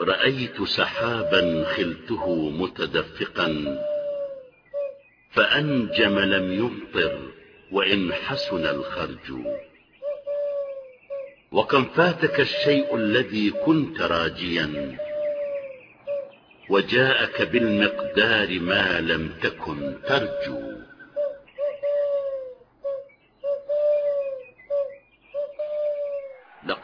رأيت سحابا خلته متدفقا فأنجم لم يمطر وإن حسن الخرج. وكم فاتك الشيء الذي كنت راجيا وجاءك بالمقدار ما لم تكن ترجو.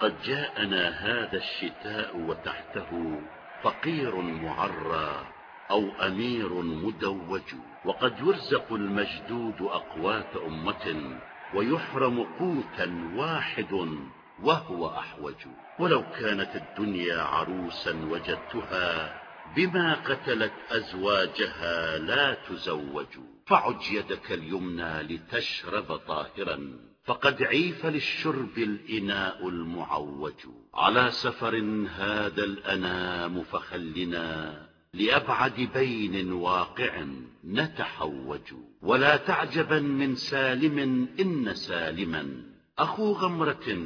لقد جاءنا هذا الشتاء وتحته فقير معرى أو أمير مدوج وقد يرزق المجدود أقوات أمة ويحرم قوتا واحد وهو أحوج. ولو كانت الدنيا عروسا وجدتها بما قتلت أزواجها لا تزوج. فعج يدك اليمنى لتشرب طاهرا. فقد عيف للشرب الإناء المعوج. على سفر هذا الأنام فخلنا لأبعد بين واقع نتحوج. ولا تعجبا من سالم إن سالما. أخو غمرة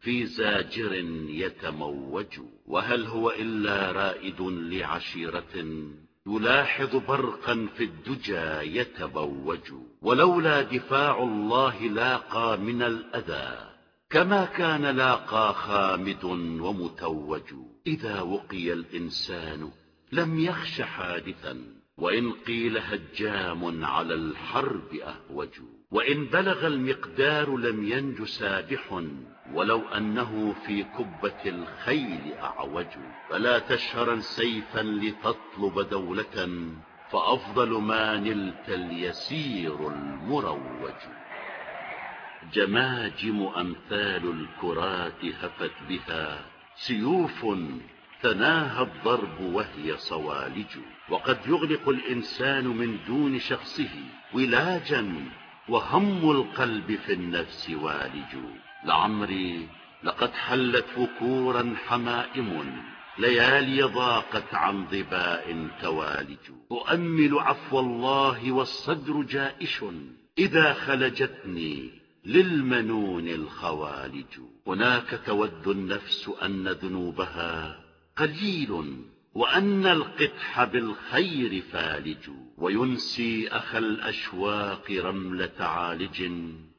في زاجر يتموج. وهل هو إلا رائد لعشيرة يلاحظ برقا في الدجى يتبوج ولولا دفاع الله لاقى من الأذى كما كان لاقى خامد ومتوج. إذا وقي الإنسان لم يخش حادثا وإن قيل هجام على الحرب أهوج. وإن بلغ المقدار لم ينج سابح ولو أنه في كبة الخيل أعوج. فلا تشهرا سيفا لتطلب دولة فأفضل ما نلت اليسير المروج. جماجم أمثال الكرات هفت بها سيوف تناهى الضرب وهي صوالج. وقد يغلق الإنسان من دون شخصه ولاجا وهم القلب في النفس والج. لعمري لقد حلت فكورا حمائم ليالي ضاقت عن ظباء توالج. أؤمل عفو الله والصدر جائش إذا خلجتني للمنون الخوالج. هناك تود النفس أن ذنوبها قليل. وأن القدح بالخير فالج وينسي أخ الأشواق رملة عالج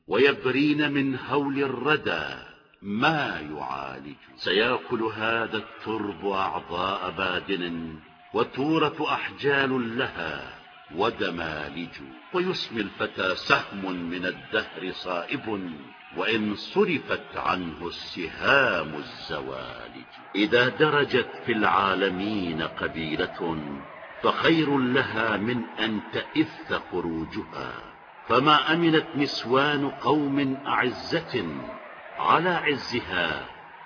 ويبرين من هول الردى ما يعالج. سيأكل هذا الترب أعضاء بادن وتورة أحجال لها ودمالج. ويسمي الفتى سهم من الدهر صائب. وإن صرفت عنه السهام الزوالج. إذا درجت في العالمين قبيلة فخير لها من أن تئث خروجها. فما أمنت نسوان قوم أعزة على عزها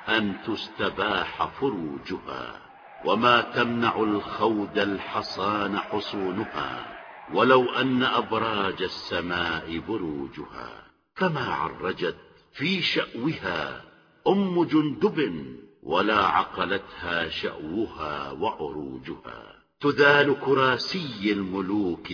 أن تستباح فروجها. وما تمنع الخود الحصان حصونها ولو أن أبراج السماء بروجها. فما عرجت في شأوها أم جندب ولا عقلتها شأوها وعروجها. تذال كراسي الملوك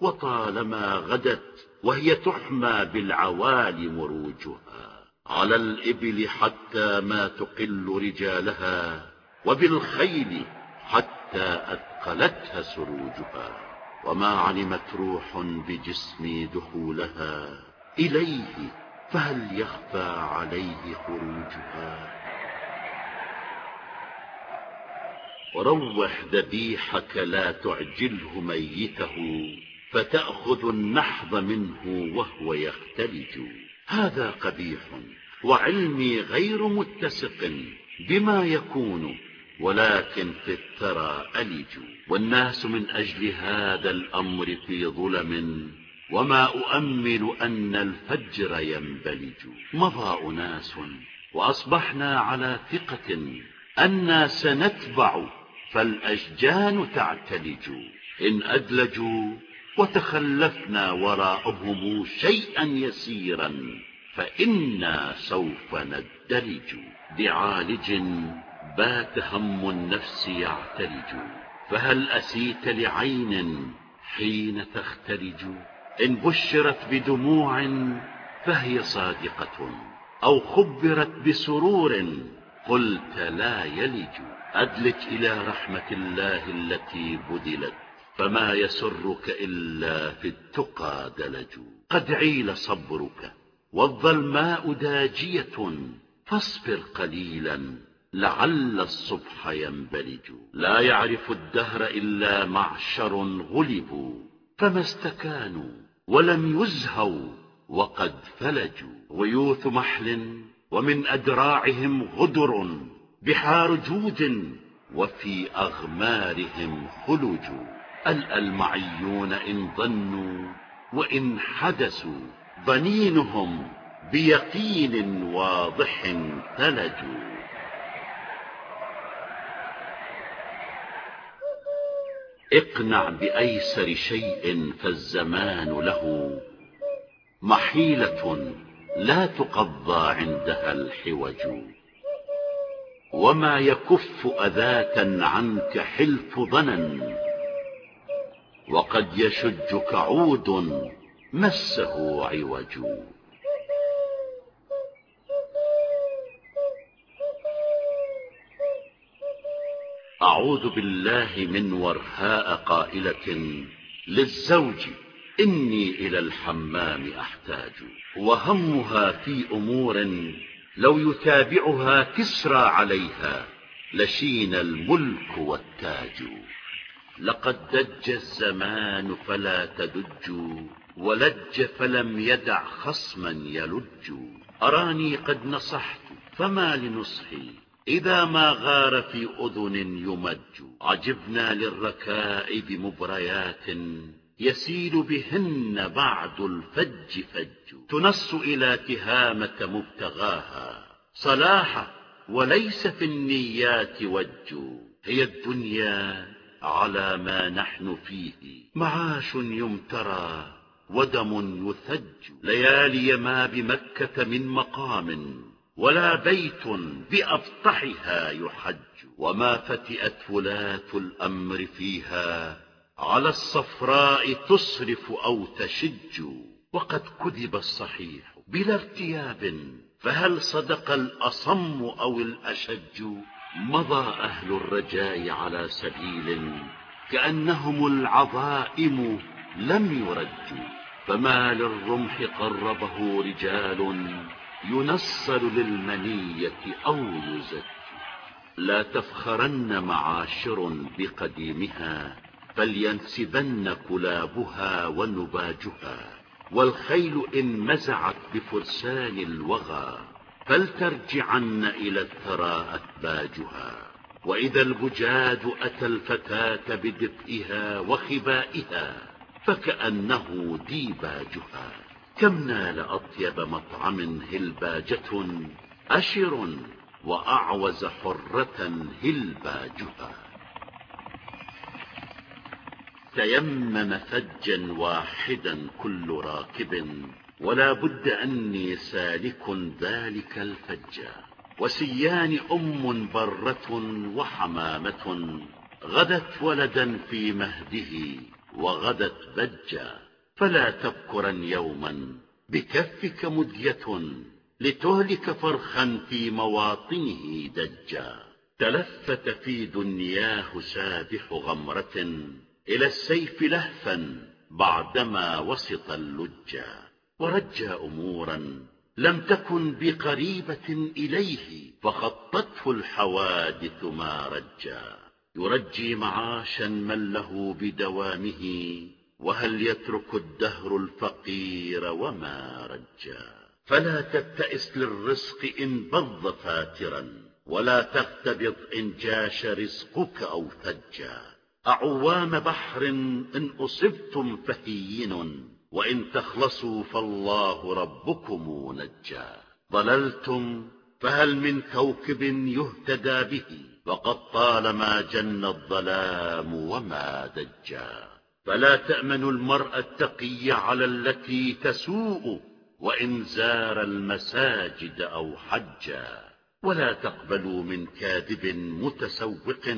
وطالما غدت وهي تحمى بالعوالي مروجها. على الإبل حتى ما تقل رجالها وبالخيل حتى أثقلتها سروجها. وما علمت روح بجسمي دخولها إليه فهل يخفى عليه خروجها؟ روح ذبيحك لا تعجله ميته فتأخذ النحظ منه وهو يختلج. هذا قبيح وعلمي غير متسق بما يكون ولكن في الثرى ألج. والناس من أجل هذا الأمر في ظلم. وما أؤمل أن الفجر ينبلج. مضى أناس وأصبحنا على ثقة أنا سنتبع فالأشجان تعتلج. إن أدلجوا وتخلفنا وراءهم شيئا يسيرا فإنا سوف ندلج. بعالج بات هم النفس يعتلج. فهل أسيت لعين حين تختلج؟ إن بشرت بدموع فهي صادقة أو خبرت بسرور قلت لا يلج. أدلج إلى رحمة الله التي بذلت فما يسرك إلا في التقى دلج. قد عيل صبرك والظلماء داجية فاصبر قليلا لعل الصبح ينبلج. لا يعرف الدهر إلا معشر غلبوا فما استكانوا ولم يزهوا وقد فلجوا. غيوث محل ومن أدراعهم غدر بحار جود وفي أغمارهم خلج ألأ المعيون إن ظنوا وإن حدثوا ظنينهم بيقين واضح ثلجوا اقنع بأيسر شيء فالزمان له. محيلة لا تقضى عندها الحوج. وما يكف أذاة عنك حلف ظنا وقد يشج كعود مسه عوج. أعوذ بالله من ورهاء قائلة للزوج إني إلى الحمام أحتاج. وهمها في أمور لو يتابعها كسرى عليها لشين الملك والتاج. لقد دج الزمان فلا تدج ولج فلم يدع خصما يلج. أراني قد نصحت فما لنصحي؟ إذا ما غار في أذن يمج عجبنا للركائب مبريات يسيل بهن بعد الفج فج. تنص إلى تهامة مبتغاها صلاحة وليس في النيات وج. هي الدنيا على ما نحن فيه معاش يمترى ودم يثج. ليالي ما بمكة من مقام ولا بيت بأبطحها يحج وما فتئت ولاة الأمر فيها. على الصفراء تصرف أو تشج وقد كذب الصحيح بلا ارتياب. فهل صدق الأصم أو الأشج؟ مضى أهل الرجاء على سبيل كأنهم العظائم لم يرجوا فما للرمح قربه رجال ينصل للمنية أو يزج لا تفخرن معاشر بقديمها فلينسبن كلابها ونباجها. والخيل إن مزعت بفرسان الوغى فلترجعن إلى الثرى أتباجها. وإذا البجاد أتى الفتاة بدفئها وخبائها فكأنه ديباجها. كم نال أطيب مطعم هلباجة أشر وأعوز حرة هلباجها. تيمم فجا واحدا كل راكب ولا بد أني سالك ذلك الفجا وسيان أم برة وحمامة غدت ولدا في مهده وغدت بجا. فلا تبكرن يوما. بكفك مدية لتهلك فرخا في مواطنه دجا. تلفت في دنياه سابح غمرة إلى السيف لهفا بعدما وسط اللجا. ورجى أمورا لم تكن بقريبة إليه فخطته الحوادث ما رجا. يرجي معاشا من له بدوامه وهل يترك الدهر الفقير وما رجا؟ فلا تبتئس للرزق إن بض فاترا ولا تغتبط إن جاش رزقك أو فجا. أعوام بحر إن أصبتم فهين وإن تخلصوا فالله ربكم نجا. ضللتم فهل من كوكب يهتدى به؟ وقد طالما جن الظلام وما دجا. فلا تأمنوا المرء التقي على التي تسوء وإن زار المساجد أو حجا. ولا تقبلوا من كاذب متسوق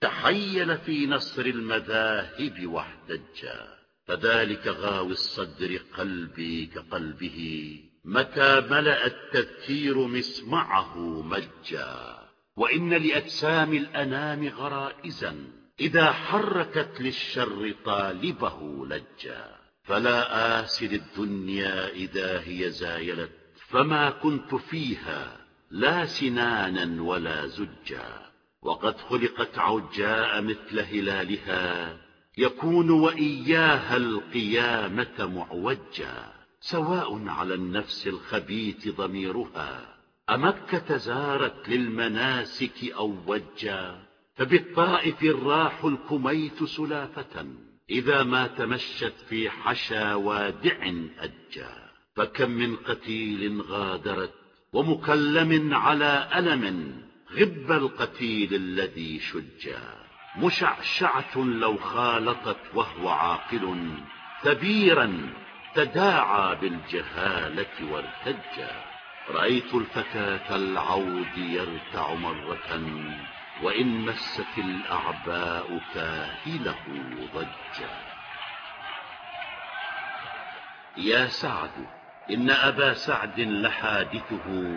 تحيل في نصر المذاهب واحتجا. فذلك غاوي الصدر قلبي كقلبه متى ملأ التذكير مسمعه مجا. وإن لأجسام الأنام غرائزا إذا حركت للشر طالبه لجا. فلا آسر الدنيا إذا هي زايلت فما كنت فيها لا سنانا ولا زجا. وقد خلقت عجاء مثل هلالها يكون وإياها القيامة معوجا. سواء على النفس الخبيث ضميرها أمكة زارت للمناسك أو وجا. فبالطائف الراح الكميت سلافة إذا ما تمشت في حشا وادع أجا. فكم من قتيل غادرت ومكلم على ألم غب القتيل الذي شجا. مشعشعة لو خالطت وهو عاقل ثبيرا تداعى بالجهالة وارتجا. رأيت الفتاة العود يرتع مرة وإن مست الأعباء كاهله ضجا. يا سعد إن أبا سعد لحادثه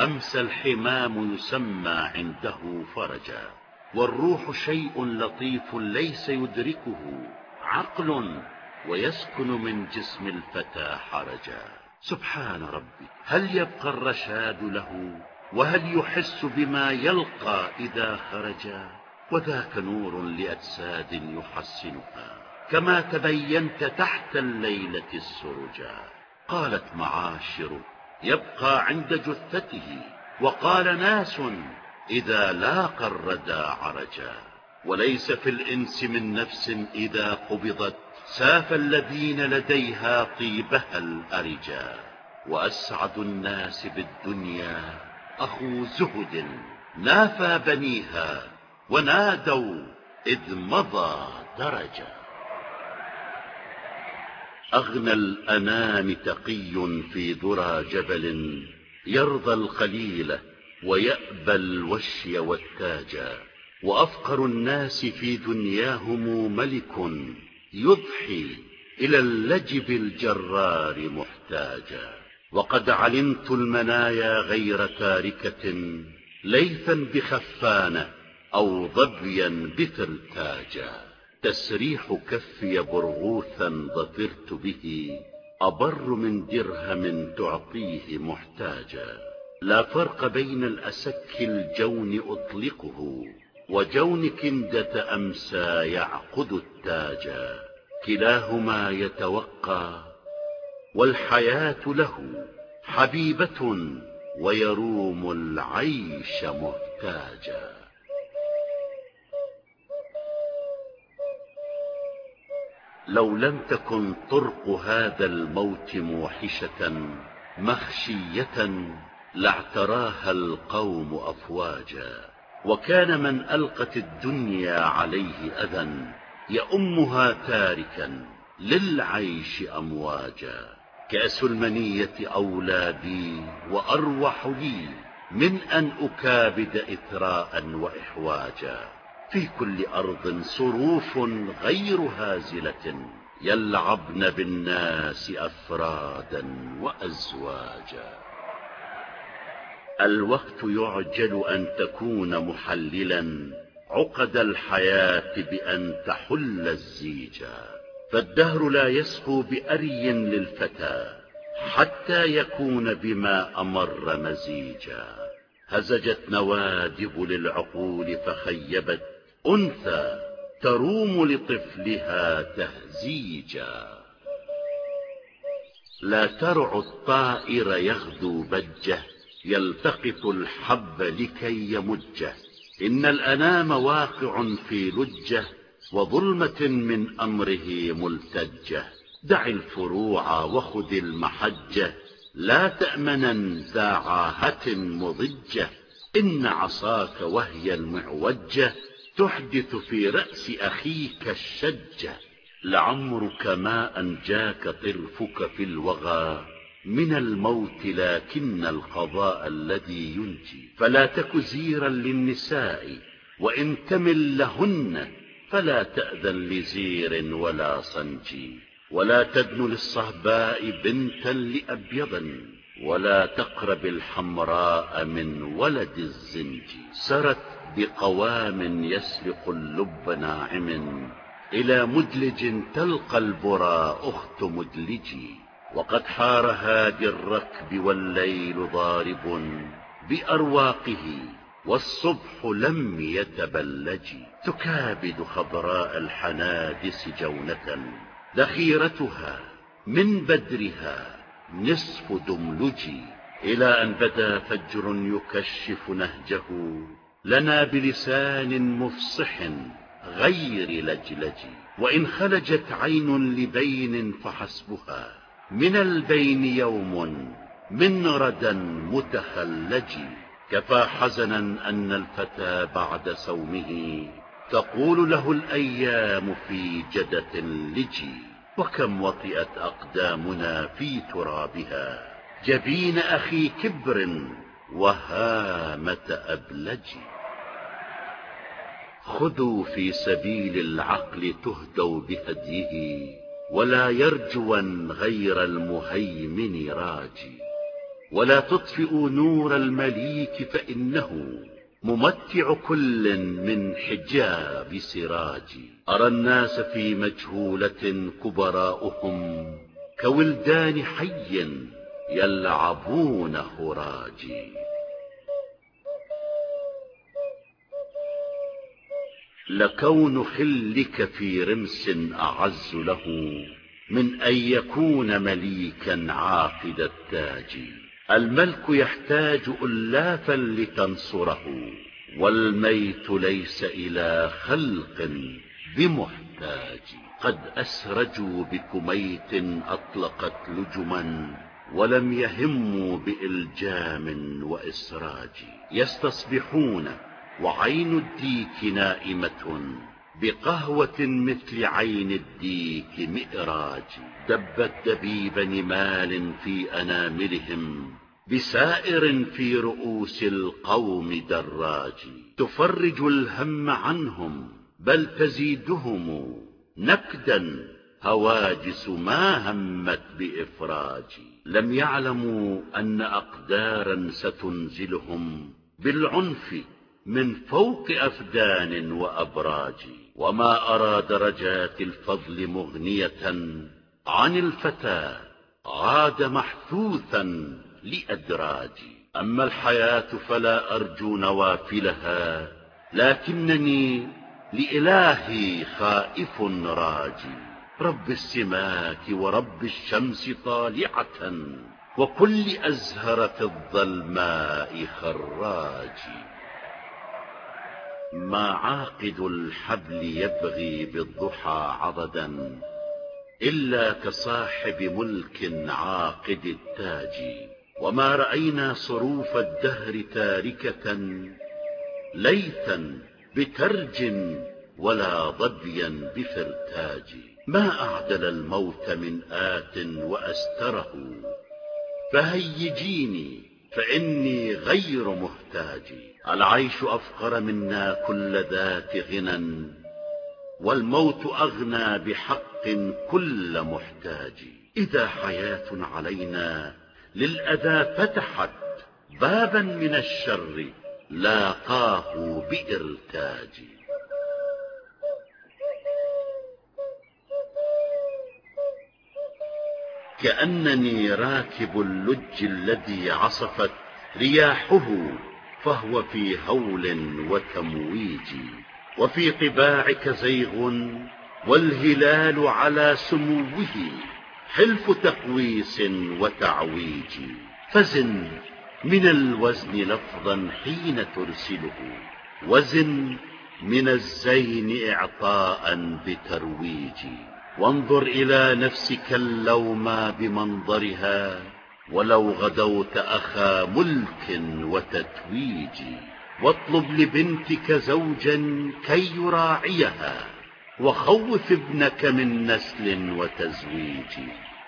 أمسى الحمام يسمى عنده فرجا. والروح شيء لطيف ليس يدركه عقل ويسكن من جسم الفتى حرجا. سبحان ربي هل يبقى الرشاد له؟ وهل يحس بما يلقى إذا خرجا وذاك نور لأجساد يحسنها كما تبينت تحت الليلة السرجا قالت معاشر يبقى عند جثته. وقال ناس إذا لاقى الردى عرجا وليس في الإنس من نفس إذا قبضت ساف الذين لديها طيبها الأرجا وأسعد الناس بالدنيا أخو زهد نافى بنيها ونادوا إذ مضى درجا أغنى الأنام تقي في ذرى جبل يرضى القليل ويأبى الوشي والتاجا وأفقر الناس في دنياهم ملك يضحي إلى اللجب الجرار محتاجا وقد علمت المنايا غير تاركة ليثا بخفانة أو ظبيا بثلتاجا تسريح كفي برغوثا ظفرت به أبر من درهم تعطيه محتاجا. لا فرق بين الأسك الجون أطلقه وجون كندة أمسى يعقد التاجا. كلاهما يتوقى والحياة له حبيبة ويروم العيش محتاجا. لو لم تكن طرق هذا الموت موحشة مخشية لاعتراها القوم أفواجا. وكان من ألقت الدنيا عليه أذى يأمها تاركا للعيش أمواجا. كأس المنية أولى بي وأروح لي من أن أكابد إثراء وإحواجا. في كل أرض صروف غير هازلة يلعبن بالناس أفرادا وأزواجا. الوقت يعجل أن تكون محللا عقد الحياة بأن تحل الزيجا فالدهر لا يسقو بأري للفتى حتى يكون بما أمر مزيجا. هزجت نوادب للعقول فخيبت أنثى تروم لطفلها تهزيجا. لا ترع الطائر يغدو بجه يلتقط الحب لكي يمجه. إن الأنام واقع في لجه وظلمة من أمره ملتجة. دع الفروع وخذ المحجة لا تأمنا ذا عاهة مضجة. إن عصاك وهي المعوجة تحدث في رأس أخيك الشجة. لعمرك ما أنجاك طرفك في الوغى. من الموت لكن القضاء الذي ينجي. فلا تك زيرا للنساء وإن تمل لهن فلا تأذن لزير ولا صنجي ولا تدن للصهباء بنتا لأبيض ولا تقرب الحمراء من ولد الزنج. سرت بقوام يسبق اللب ناعم إلى مدلج تلقى البرى أخت مدلجي وقد حار هادي الركب والليل ضارب بأرواقه والصبح لم يتبلج. تكابد خضراء الحنادس جونة. ذخيرتها من بدرها نصف دملجي إلى أن بدا فجر يكشف نهجه. لنا بلسان مفصح غير لجلج. وإن خلجت عين لبين فحسبها. من البين يوم من ردا متخلج كفى حزنا أن الفتى بعد سومه تقول له الأيام في جدة لجي وكم وطئت أقدامنا في ترابها. جبين أخي كبر وهامة أبلج خذوا في سبيل العقل تهدوا بهديه ولا يرجوا غير المهيمن راجي. ولا تطفئوا نور المليك فإنه ممتع كل من حجاب سراجي أرى الناس في مجهولة كبراؤهم كولدان حي يلعبون خراجي لكون خلك في رمس أعز له من أن يكون مليكا عاقد التاج. الملك يحتاج ألافا لتنصره والميت ليس إلى خلق بمحتاج. قد أسرجوا بكميت أطلقت لجما ولم يهموا بإلجام وإسراج. يستصبحون وعين الديك نائمة. بقهوة مثل عين الديك مئراج دبت دبيب نمال في أناملهم بسائر في رؤوس القوم دراج. تفرج الهم عنهم بل تزيدهم نكدا هواجس ما همت بإفراج. لم يعلموا أن أقدارا ستنزلهم بالعنف من فوق أفدان وأبراج. وما أرى درجات الفضل مغنية عن الفتى عاد محثوثا لأدراج. أما الحياة فلا أرجو نوافلها لكنني لإلهي خائف راجي رب السماك ورب الشمس طالعة وكل أزهرة الظلماء خراجي ما عاقد الحبل يبغي بالضحى عضدا إلا كصاحب ملك عاقد التاج. وما رأينا صروف الدهر تاركة ليثا بترج ولا ضبيا بفرتاج. ما أعدل الموت من آت وأستره؟ فهيجيني فإني غير محتاج. العيش أفقر منا كل ذات غنى والموت أغنى بحق كل محتاج. إذا حياة علينا للأذى فتحت بابا من الشر لاقاه بإرتاج. كأنني راكب اللج الذي عصفت رياحه فهو في هول وتمويج وفي طباعك زيغ والهلال على سموه حلف تقويس وتعويج. فزن من الوزن لفظا حين ترسله وزن من الزين إعطاء بترويج. وانظر إلى نفسك اللوم بمنظرها ولو غدوت أخا ملك وتتويج واطلب لبنتك زوجا كي يراعيها وخوف ابنك من نسل وتزويج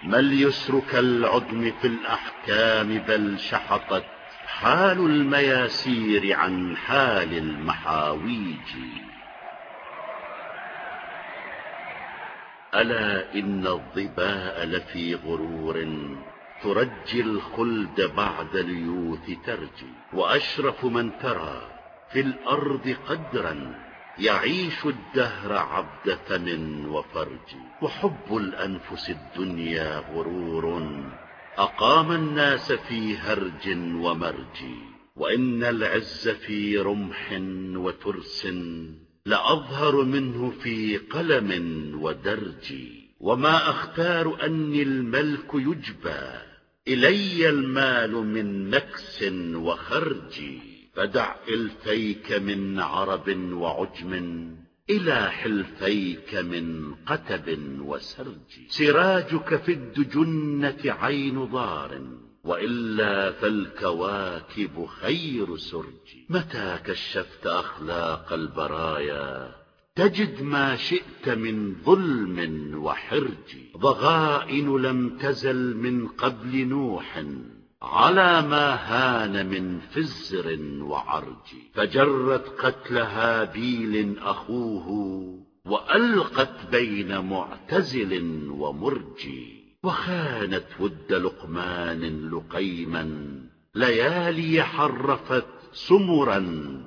ما اليسر كالعدم في الأحكام بل شحطت حال المياسير عن حال المحاويج. ألا إن الظباء لفي غرور ترجي الخلد بعد اليوث ترجي وأشرف من ترى في الأرض قدرا يعيش الدهر عبد فم وفرج. وحب الأنفس الدنيا غرور أقام الناس في هرج ومرج. وإن العز في رمح وترس لأظهر منه في قلم ودرج. وما أختار أني الملك يجبى إلي المال من مكس وخرج فدع إلفيك من عرب وعجم إلى حلفيك من قتب وسرج. سراجك في الدجنة عين ضار وإلا فالكواكب خير سرج. متى كشفت أخلاق البرايا تجد ما شئت من ظلم وحرج. ضغائن لم تزل من قبل نوح على ما هان من فزر وعرج. فجرت قتل هابيل أخوه وألقت بين معتزل ومرج. وخانت ود لقمان لقيما. ليالي حرفت سمرا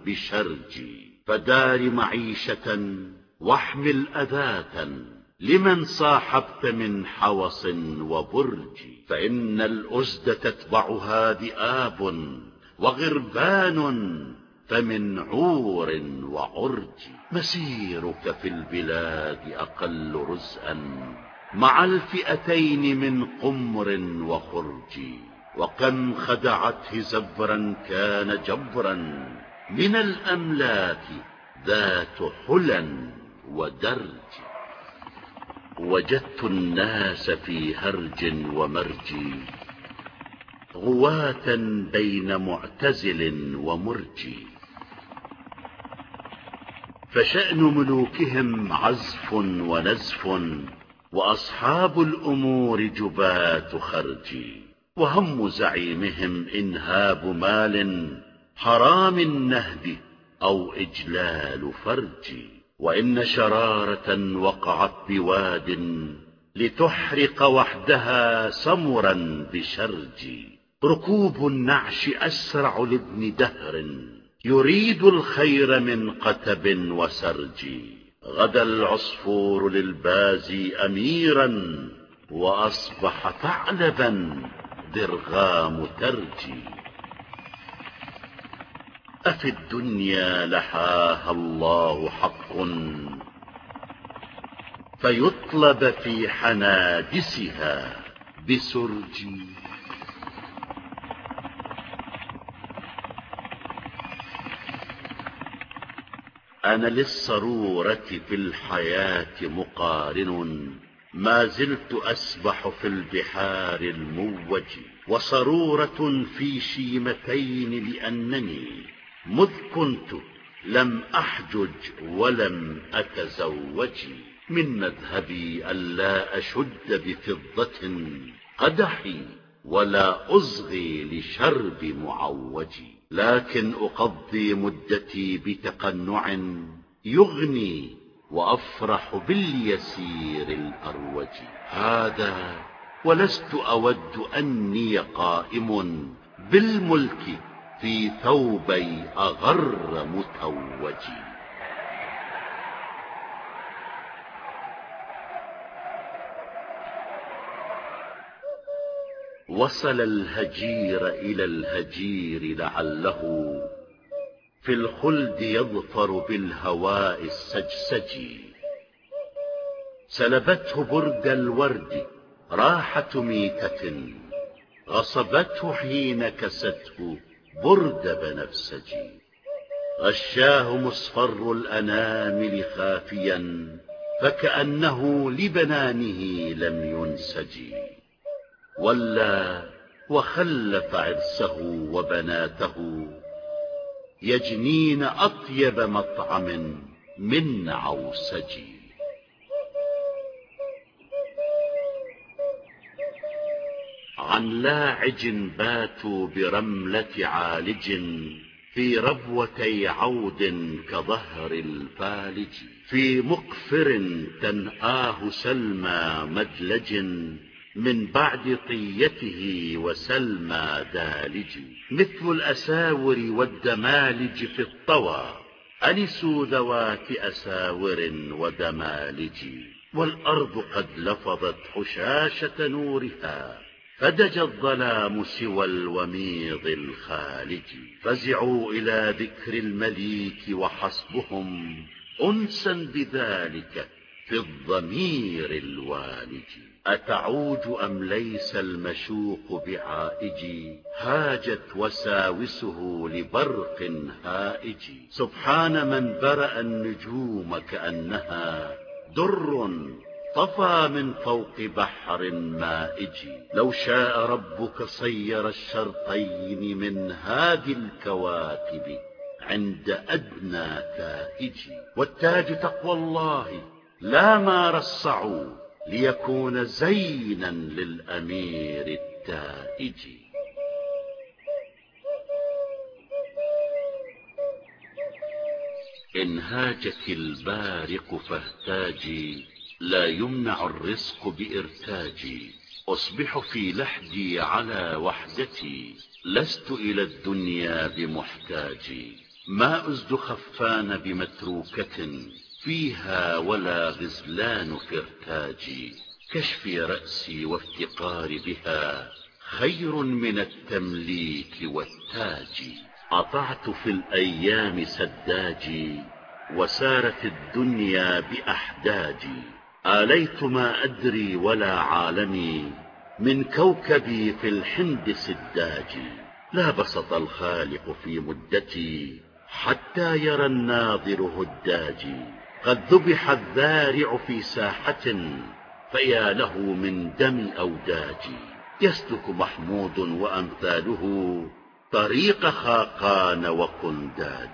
بشرج. فدار معيشة واحمل أذاة لمن صاحبت من حوص وبرج فإن الأسد تتبعها ذئاب وغربان فمن عور وعرج. مسيرك في البلاد أقل رزءا مع الفئتين من قمر وخرج وكم خدعته زبرا كان جبرا. من الأملاك ذات حلا ودرج. وجدت الناس في هرج ومرج غواة بين معتزل ومرج. فشأن ملوكهم عزف ونزف وأصحاب الأمور جبات خرج. وهم زعيمهم إنهاب مال حرام النهب أو إجلال فرج وإن شرارة وقعت بواد لتحرق وحدها سمرا بشرج. ركوب النعش أسرع لابن دهر يريد الخير من قتب وسرج. غدا العصفور للبازي أميرا وأصبح ثعلبا درغام ترجي أفي الدنيا لحاها الله حق. فيطلب في حنادسها بسرج. أنا للصرورة في الحياة مقارن ما زلت أسبح في البحار الموج. وصرورة في شيمتين لأنني مذ كنت لم أحجج ولم أتزوج. من مذهبي ألا أشد بفضة قدحي ولا أصغي لشرب معوج. لكن أقضي مدتي بتقنع يغني وأفرح باليسير الأروج. هذا ولست أود أني قائم بالملك في ثوبي أغر متوج وصل الهجير إلى الهجير لعله في الخلد يظفر بالهواء السجسج سلبته برد الورد راحة ميتة غصبته حين كسته برد بنفسجي غشاه مصفر الأنامل خافيا فكأنه لبنانه لم ينسج ولا وخلف عرسه وبناته. يجنين أطيب مطعم من عوسج عن لاعج باتوا برملة عالج في ربوتي عود كظهر الفالج في مقفر تنآه سلمى مدلج من بعد طيته وسلمى دالج مثل الأساور والدمالج في الطوى أنسوا ذوات أساور ودمالج والأرض قد لفظت حشاشة نورها فدج الظلام سوى الوميض الخالج. فزعوا إلى ذكر المليك وحسبهم أنسا بذلك في الضمير الوالج. أتعوج أم ليس المشوق بعائج؟ هاجت وساوسه لبرق هائج. سبحان من برأ النجوم كأنها در طفى من فوق بحر مائج. لو شاء ربك صير الشرطين من هذه الكواكب عند أدنى تائج. والتاج تقوى الله لا ما رصعوا ليكون زينا للأمير التائج. إن هاجك البارق فاهتاجي لا يمنع الرزق بإرتاجي. أصبح في لحدي على وحدتي. لست إلى الدنيا بمحتاجي. ما أزد خفان بمتروكة فيها ولا غزلان في إرتاجي. كشف رأسي وافتقاري بها. خير من التمليك والتاج. أطعت في الأيام سداجي وسارت الدنيا بأحداجي. آليت ما أدري ولا عالمي من كوكبي في الحند سداجي لا بسط الخالق في مدتي حتى يرى الناظر هداجي قد ذبح الذارع في ساحة فيا له من دم أوداجي يسلك محمود وأمثاله طريق خاقان وقنداج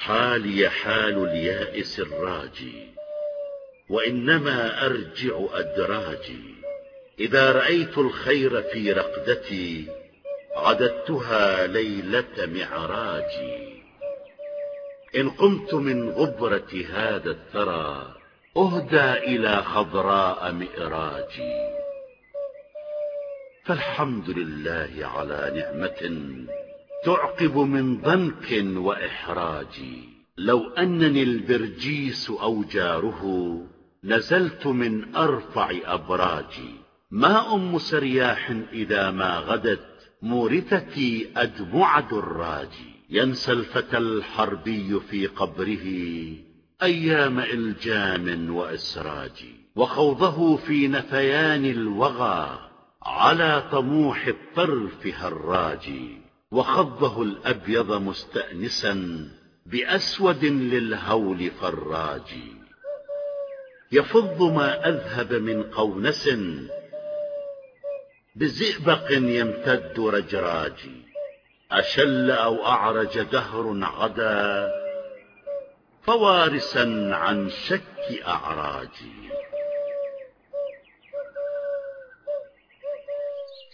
حالي حال اليائس الراجي وإنما أرجع أدراجي. إذا رأيت الخير في رقدتي عددتها ليلة معراجي. إن قمت من غبرة هذا الثرى أهدى إلى خضراء مئراجي. فالحمد لله على نعمة تعقب من ضنك وإحراج. لو أنني البرجيس أو جاره نزلت من أرفع أبراجي ما أم سرياح إذا ما غدت مورثتي أدمع دراجي ينسى الفتى الحربي في قبره أيام إلجام وإسراج. وخوضه في نفيان الوغى على طموح الطرف هراجي وخضه الأبيض مستأنسا بأسود للهول فراج. يفض ما أذهب من قونس بزئبق يمتد رجراجي أشل أو أعرج دهر غدا فوارسا عن شك أعراجي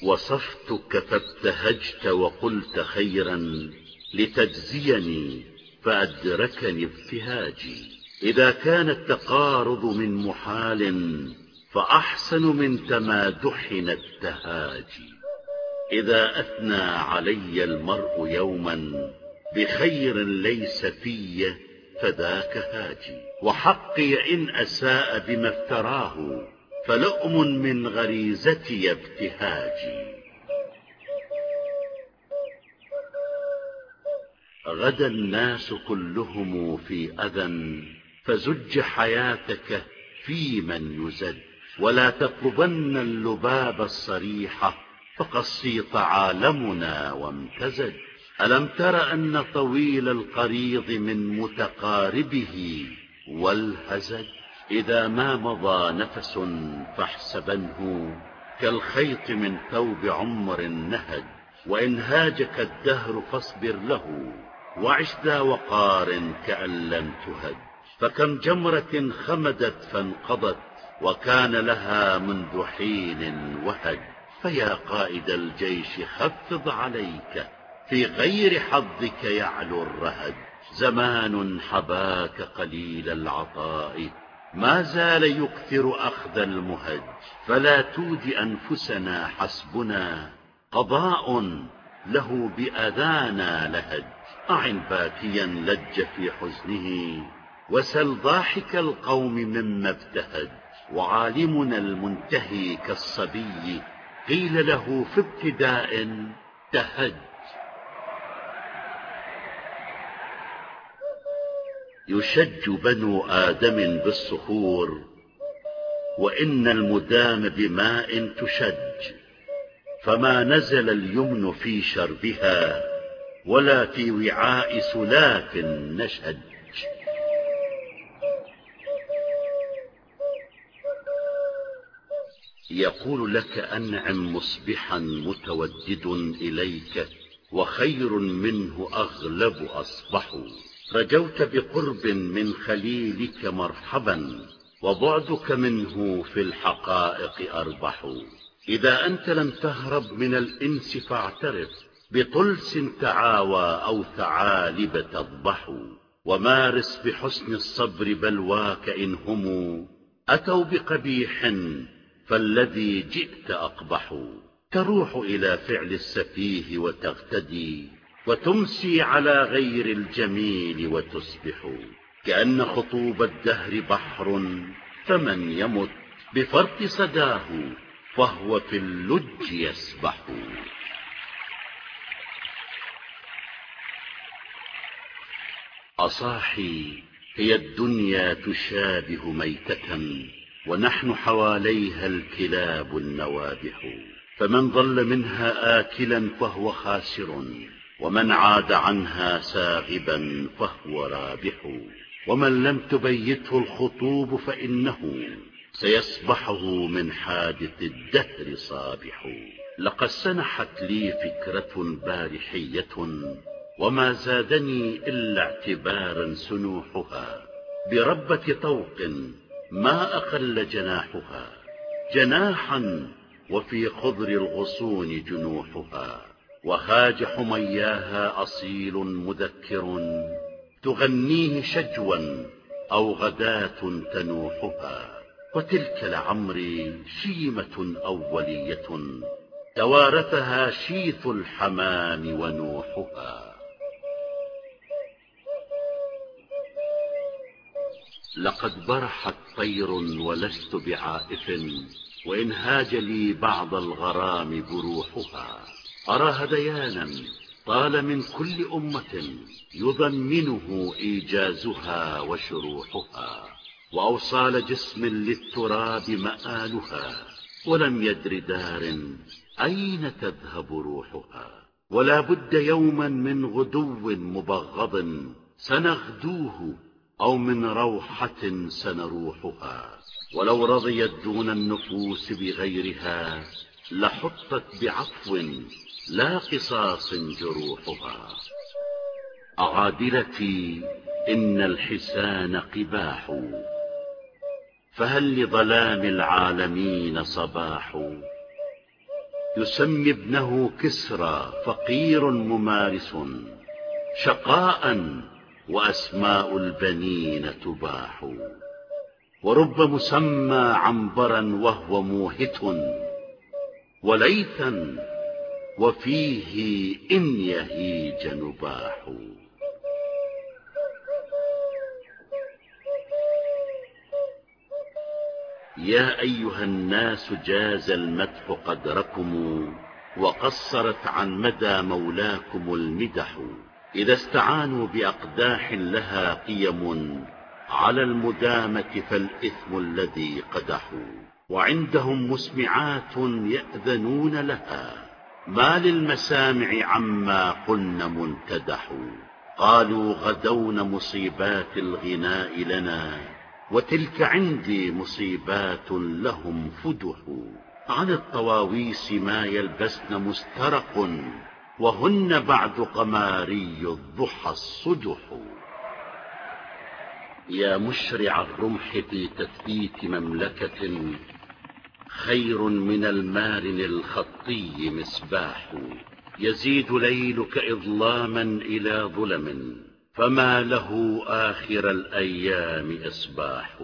وصفتك فابتهجت وقلت خيرا لتجزيني فأدركني ابتهاجي إذا كان التقارض من محال فأحسن من تمادحنا التهاجي إذا أثنى علي المرء يوما بخير ليس في فذاك هاجي. وحقي إن أساء بما افتراه فلؤم من غريزتي ابتهاجي غدا الناس كلهم في أذى فزج حياتك في من يزج. ولا تطلبن اللباب الصريح فقد صيط عالمنا وامتزج. ألم تر أن طويل القريض من متقاربه والهزج؟ إذا ما مضى نفس فاحسبنه كالخيط من ثوب عمر نهج وإن هاجك الدهر فاصبر له وعش ذا وقار كأن لم تهج. فكم جمرة خمدت فانقضت وكان لها منذ حين وهج. فيا قائد الجيش خفض عليك في غير حظك يعلو الرهج. زمان حباك قليل العطاء ما زال يكثر أخذ المهج فلا تود أنفسنا حسبنا قضاء له بأذانا لهج. أعن باكيا لج في حزنه وسل ضاحك القوم مما ابتهج وعالمنا المنتهي كالصبي قيل له في ابتداء تهج. يشج بنو آدم بالصخور وإن المدام بماء تشج فما نزل اليمن في شربها ولا في وعاء سلاف نشج. يقول لك أنعم مصبحا متودد إليك وخير منه أغلب أصبح رجوت بقرب من خليلك مرحبا وبعدك منه في الحقائق أربح. إذا أنت لم تهرب من الإنس فاعترف بطلس تعاوى أو ثعالب تضبح. ومارس بحسن الصبر بلواك إن هم أتوا بقبيح فالذي جئت أقبح. تروح إلى فعل السفيه وتغتدي وتمسي على غير الجميل وتصبح. كأن خطوب الدهر بحر فمن يمت بفرط صداه فهو في اللج يسبح. أصاحي هي الدنيا تشابه ميتة ونحن حواليها الكلاب النوابح. فمن ظل منها آكلا فهو خاسر. ومن عاد عنها ساغبا فهو رابح. ومن لم تبيته الخطوب فإنه سيصبحه من حادث الدهر صابح. لقد سنحت لي فكرة بارحية وما زادني إلا اعتبارا سنوحها. بربة طوق ما أقل جناحها. جناحا وفي خضر الغصون جنوحها. وهاج حمياها أصيل مذكر تغنيه شجوا أو غداة تنوحها وتلك لعمري شيمة أولية توارثها شيث الحمام ونوحها. لقد برحت طير ولست بعائف وإن هاج لي بعض الغرام بروحها أرى هذيانا طال من كل أمة يضمنه إيجازها وشروحها وأوصال جسم للتراب مآلها ولم يدر دار أين تذهب روحها؟ ولا بد يوما من غدو مبغض سنغدوه أو من روحة سنروحها. ولو رضيت دون النفوس بغيرها لحطت بعفو لا قصاص جروحها. أعادلتي إن الحسان قباح. فهل لظلام العالمين صباح؟ يسمي ابنه كسرى فقير ممارس شقاء وأسماء البنين تباح. ورب مسمى عنبرا وهو موهت وليثا وفيه إن يهيج نباح. يا أيها الناس جاز المدح قدركم وقصرت عن مدى مولاكم المدح. إذا استعانوا بأقداح لها قيم على المدامة فالإثم الذي قدحوا. وعندهم مسمعات يأذنون لها. ما للمسامع عما قلن منتدح. قالوا غدون مصيبات الغناء لنا وتلك عندي مصيبات لهم فدح. عن الطواويس ما يلبسن مسترق وهن بعد قماري الضحى الصدح. يا مشرع الرمح في تثبيت مملكة خير من المارن الخطي مصباح يزيد ليلك إظلاما إلى ظلم فما له آخر الأيام إصباح.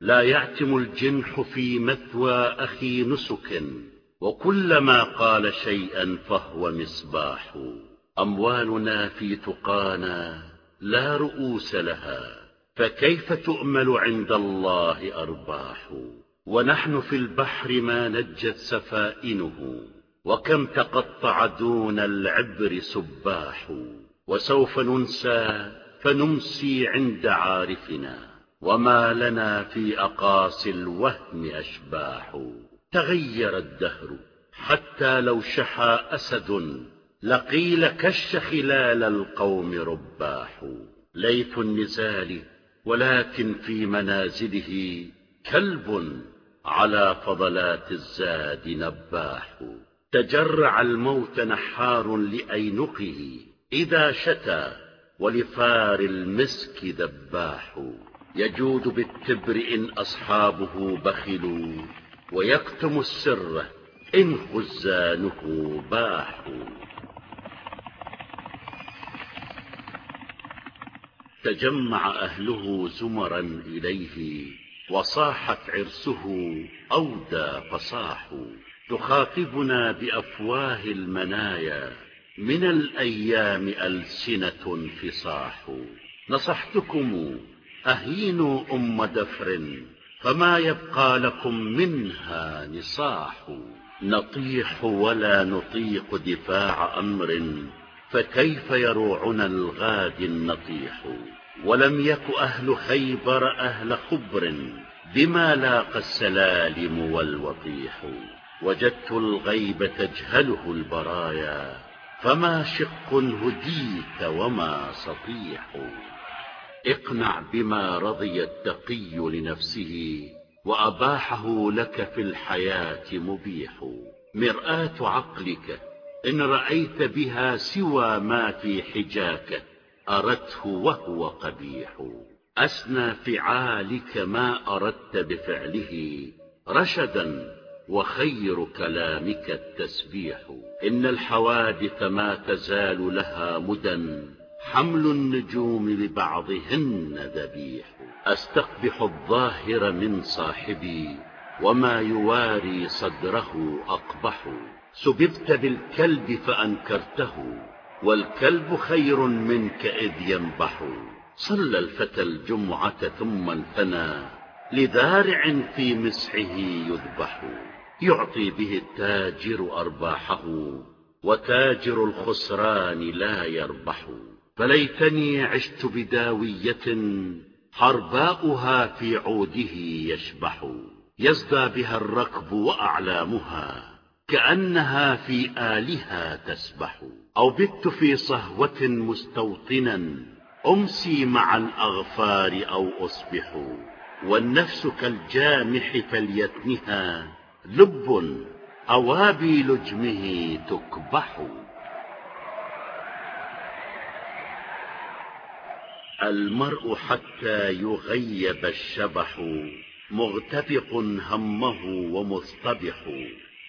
لا يعتم الجنح في مثوى أخي نسك وكلما قال شيئا فهو مصباح. أموالنا في تقانا لا رؤوس لها فكيف تؤمل عند الله أرباح؟ ونحن في البحر ما نجت سفائنه وكم تقطع دون العبر سباح وسوف ننسى فنمسي عند عارفنا وما لنا في أقاصي الوهم أشباح. تغير الدهر حتى لو شحى أسد لقيل كش خلال القوم رباح. ليث النزال ولكن في منازله كلب. على فضلات الزاد نباح. تجرع الموت نحار لأينقه إذا شتى ولفار المسك ذباح. يجود بالتبر إن أصحابه بخلوا ويكتم السر إن خزانه باحوا تجمع أهله زمرا إليه وصاحت عرسه أودى فصاحوا تخاطبنا بأفواه المنايا من الأيام ألسنة فصاح نصحتكم أهينوا أم دفر فما يبقى لكم منها نصاح. نطيح ولا نطيق دفاع أمر فكيف يروعنا الغاد النطيح؟ ولم يك أهل خيبر أهل خبر بما لاقى السلالم والوطيح. وجدت الغيب تجهله البرايا فما شق هديت وما سطيح. اقنع بما رضي التقي لنفسه وأباحه لك في الحياة مبيح. مرآة عقلك إن رأيت بها سوى ما في حجاك. أردته وهو قبيح. أسنى فعالك ما أردت بفعله رشدا وخير كلامك التسبيح. إن الحوادث ما تزال لها مدى حمل النجوم ببعضهن ذبيح. أستقبح الظاهر من صاحبي وما يواري صدره أقبح. سببت بالكلب فأنكرته والكلب خير منك إذ ينبح. صلى الفتى الجمعة ثم انثنى لذارع في مسحه يذبح. يعطي به التاجر أرباحه وتاجر الخسران لا يربح. فليتني عشت بداوية حرباؤها في عوده يشبح. يزدى بها الركب وأعلامها كأنها في آلها تسبح. أو بت في صهوة مستوطنا أمسي مع الأغفار أو أصبح والنفس كالجامح فليتنها لب أوابي لجمه تكبح. المرء حتى يغيب الشبح مغتبق همه ومصطبح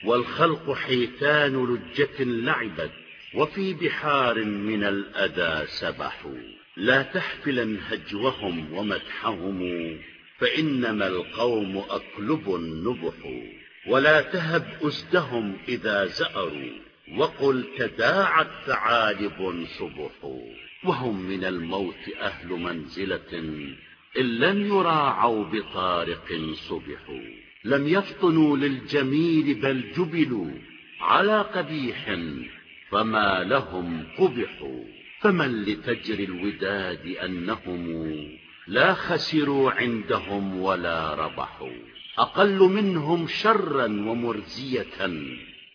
والخلق حيتان لجة لعبت. وفي بحار من الأذى سبحوا. لا تحفلا هجوهم ومدحهم فإنما القوم أقلب نبح ولا تهب أسدهم إذا زأروا وقل تداعت ثعالب صبح. وهم من الموت أهل منزلة إن لم يراعوا بطارق صبحوا لم يفطنوا للجميل بل جبلوا على قبيح فما لهم قبحوا فمن لتجري الوداد أنهم لا خسروا عندهم ولا ربحوا. أقل منهم شرا ومرزية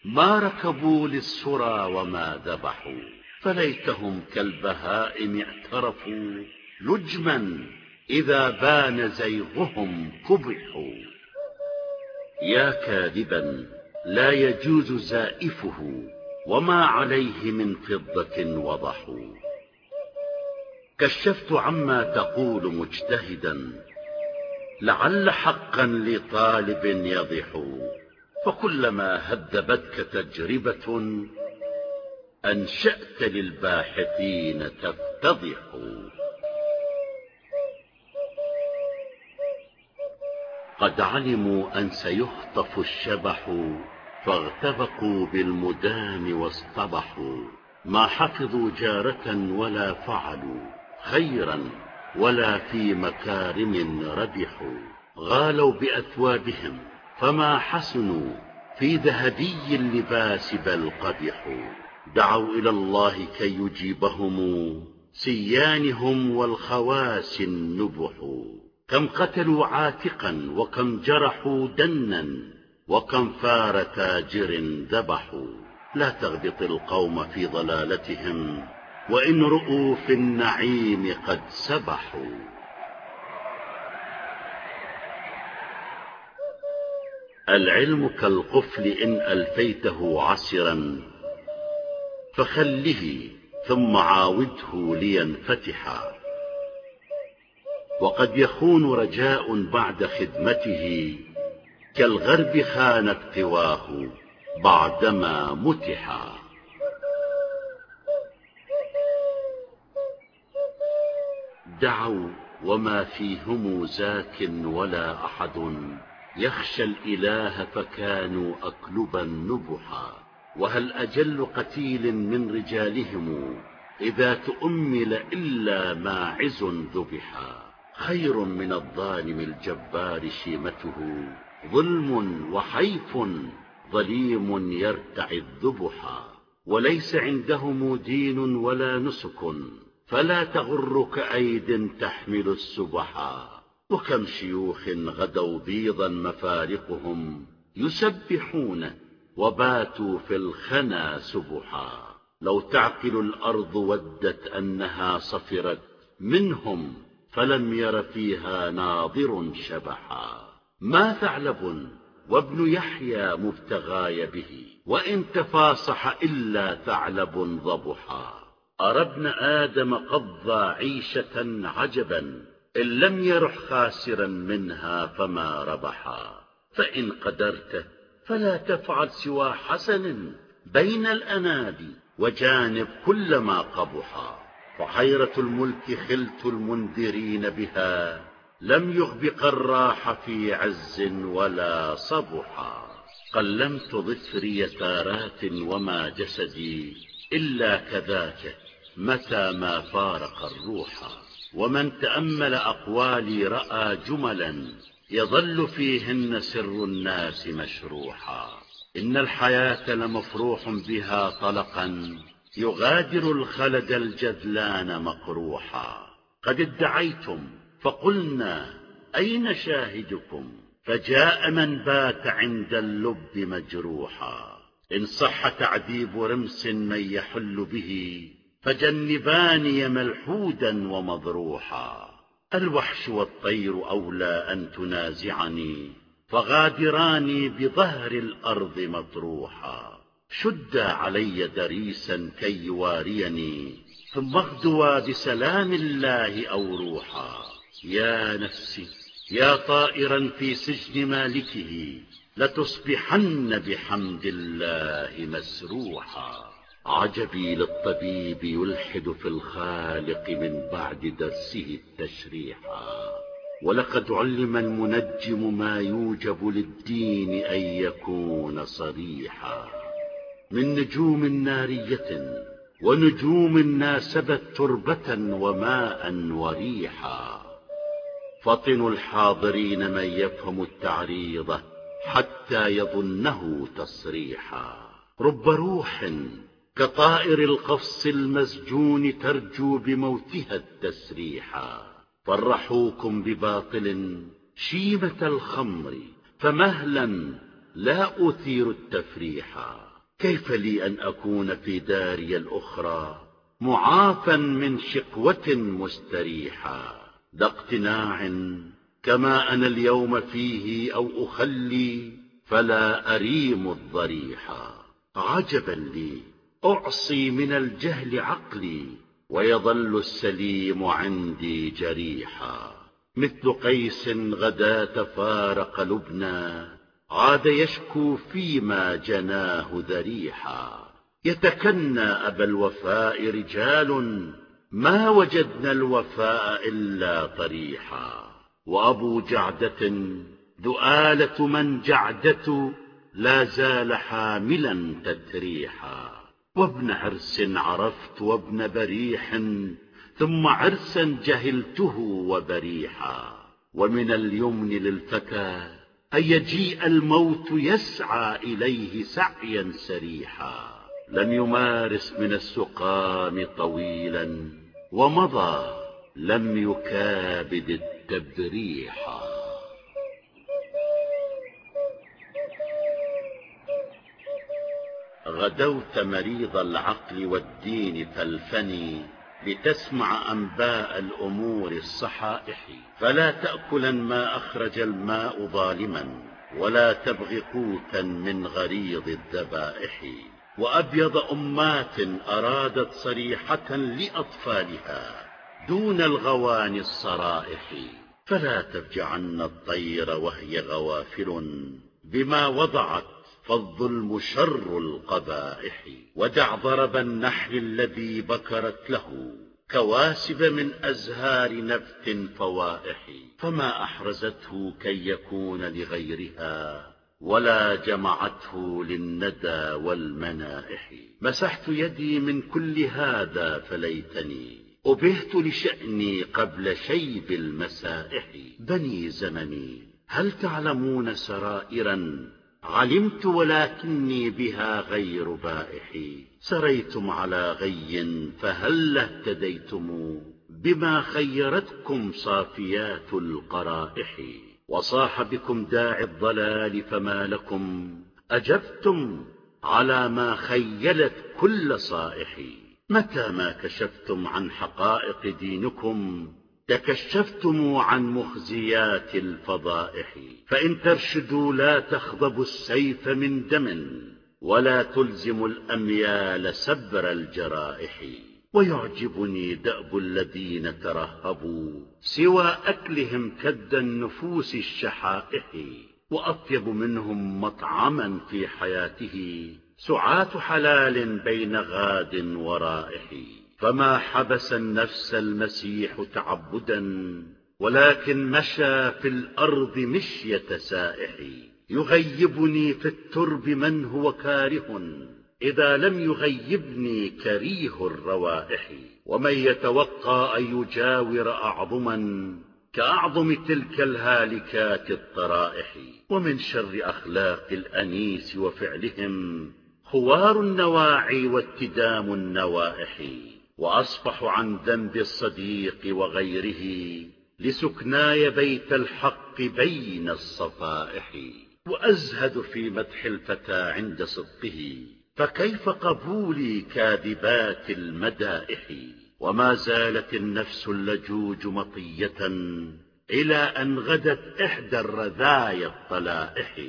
ما ركبوا للسرى وما ذبحوا. فليتهم كالبهائم اعترفوا لجما إذا بان زيغهم قبحوا. يا كاذبا لا يجوز زائفه وما عليه من فضة وضحوا. كشفت عما تقول مجتهدا لعل حقا لطالب يضح. فكلما هذبتك تجربة أنشأت للباحثين تفتضح قد علموا أن سيخطف الشبح فاغتبقوا بالمدام واصطبحوا. ما حفظوا جارة ولا فعلوا. خيرا ولا في مكارم ربحوا. غالوا بأثوابهم فما حسنوا. في ذهبي اللباس بل قبحوا. دعوا إلى الله كي يجيبهم. سيانهم والخواس النبح. كم قتلوا عاتقا وكم جرحوا دنا. وكم فار تاجر ذبحوا لا تغبط القوم في ضلالتهم وإن رؤوا في النعيم قد سبحوا. العلم كالقفل إن ألفيته عسرا فخله ثم عاوده لينفتحا وقد يخون رجاء بعد خدمته كالغرب خان اقتواه بعدما متحا. دعوا وما فيهم زاك ولا أحد. يخشى الإله فكانوا أكلبا نبحا وهل أجل قتيل من رجالهم؟ إذا تؤمل إلا ماعز ذبحا. خير من الظالم الجبار شيمته. ظلم وحيف ظليم يرتعي الذبحا وليس عندهم دين ولا نسك فلا تغرك أيد تحمل السبحا وكم شيوخ غدوا بيضا مفارقهم يسبحون وباتوا في الخنا سبحا. لو تعقل الأرض ودت أنها صفرت منهم فلم ير فيها ناظر شبحا. ما ثعلب وابن يحيى مبتغاي به وإن تفاصح إلا ثعلب ضبحا. أرى ابن آدم قضى عيشة عجبا إن لم يرح خاسرا منها فما ربحا. فإن قدرت فلا تفعل سوى حسن بين الأنادي وجانب كل ما قبحا. فحيرة الملك خلت المنذرين بها لم يغب قراح في عز ولا صبحا. قلمت ظفري تارات وما جسدي إلا كذاك متى ما فارق الروحا ومن تأمل أقوالي رأى جملا يظل فيهن سر الناس مشروحا. إن الحياة لمفروح بها طلقا يغادر الخلد الجذلان مقروحا. قد ادعيتم فقلنا أين شاهدكم؟ فجاء من بات عند اللب مجروحا. إن صح تعذيب رمس من يحل به فجنباني ملحودا ومضروحا. الوحش والطير أولى أن تنازعني فغادراني بظهر الأرض مطروحا. شد علي دريسا كي يواريني ثم اغدوا بسلام الله أو روحا. يا نفسي يا طائرا في سجن مالكه لتصبحن بحمد الله مسروحا. عجبي للطبيب يلحد في الخالق من بعد درسه التشريحا. ولقد علم المنجم ما يوجب للدين أن يكون صريحا. من نجوم نارية ونجوم ناسبت تربة وماء وريحا. فطنوا الحاضرين من يفهم التعريض حتى يظنه تصريحا. رب روح كطائر القفص المسجون ترجو بموتها التسريحا. فرحوكم بباطل شيمة الخمر فمهلا لا أثير التفريحا. كيف لي أن أكون في داري الأخرى معافا من شقوة مستريحا. ذا اقتناع كما أنا اليوم فيه أو أخلي فلا أريم الضريحا عجبا لي أعصي من الجهل عقلي ويظل السليم عندي جريحا مثل قيس غدا فارق لبنى عاد يشكو فيما جناه ذريحا يتكنى أبا الوفاء رجال ما وجدنا الوفاء إلا طريحا. وأبو جعدة دؤالة من جعدة لا زال حاملا تتريحا وابن عرس عرفت وابن بريح ثم عرسا جهلته وبريحا. ومن اليمن للفتى أن يجيء الموت يسعى إليه سعيا سريحا. لم يمارس من السقام طويلا ومضى لم يكابد التبريحا غدوت مريض العقل والدين فالفني لتسمع أنباء الأمور الصحائح. فلا تأكلا ما أخرج الماء ظالما ولا تبغ قوتا من غريض الذبائح. وأبيض أمات أرادت صريحة لأطفالها دون الغواني الصرائح. فلا تفجعن الطير وهي غوافل بما وضعت فالظلم شر القبائح. ودع ضرب النحل الذي بكرت له كواسب من أزهار نبت فوائح. فما أحرزته كي يكون لغيرها ولا جمعته للندى والمنائح. مسحت يدي من كل هذا فليتني. أبهت لشأني قبل شيب المسائح. بني زمني. هل تعلمون سرائرا؟ علمت ولكني بها غير بائح. سريتم على غي فهل اهتديتم؟ بما خيرتكم صافيات القرائح. وصاح بكم داعي الضلال فما لكم أجبتم على ما خيلت كل صائح متى ما كشفتم عن حقائق دينكم تكشفتم عن مخزيات الفضائح. فإن ترشدوا لا تخضبوا السيف من دم ولا تلزموا الأميال سبر الجرائح. ويعجبني دأب الذين ترهبوا سوى أكلهم كد النفوس الشحائح وأطيب منهم مطعما في حياته سعاة حلال بين غاد ورائح. فما حبس النفس المسيح تعبدا ولكن مشى في الأرض مشية سائح. يغيبني في الترب من هو كاره. إذا لم يغيبني كريه الروائح ومن يتوقى أن يجاور أعظما كأعظم تلك الهالكات الطرائح ومن شر أخلاق الأنيس وفعلهم خوار النواعي واتدام النوائح وأصفح عن ذنب الصديق وغيره لسكناي بيت الحق بين الصفائح وأزهد في مدح الفتى عند صدقه. فكيف قبولي كاذبات المدائح؟ وما زالت النفس اللجوج مطية إلى أن غدت إحدى الرذايا الطلائح.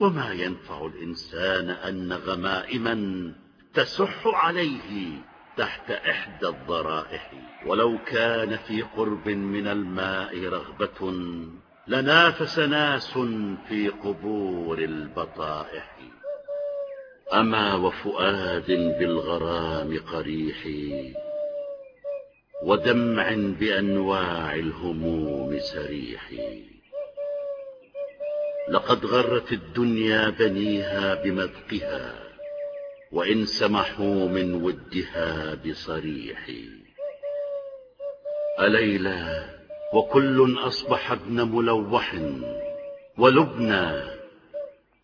وما ينفع الإنسان أن غمائما تسح عليه تحت إحدى الضرائح؟ ولو كان في قرب من الماء رغبة لنافس ناس في قبور البطائح. أما وفؤاد بالغرام قريح ودمع بأنواع الهموم سريح. لقد غرت الدنيا بنيها بمذقها وإن سمحوا من ودها بصريح. أليلى وكل أصبح ابن ملوح ولبنى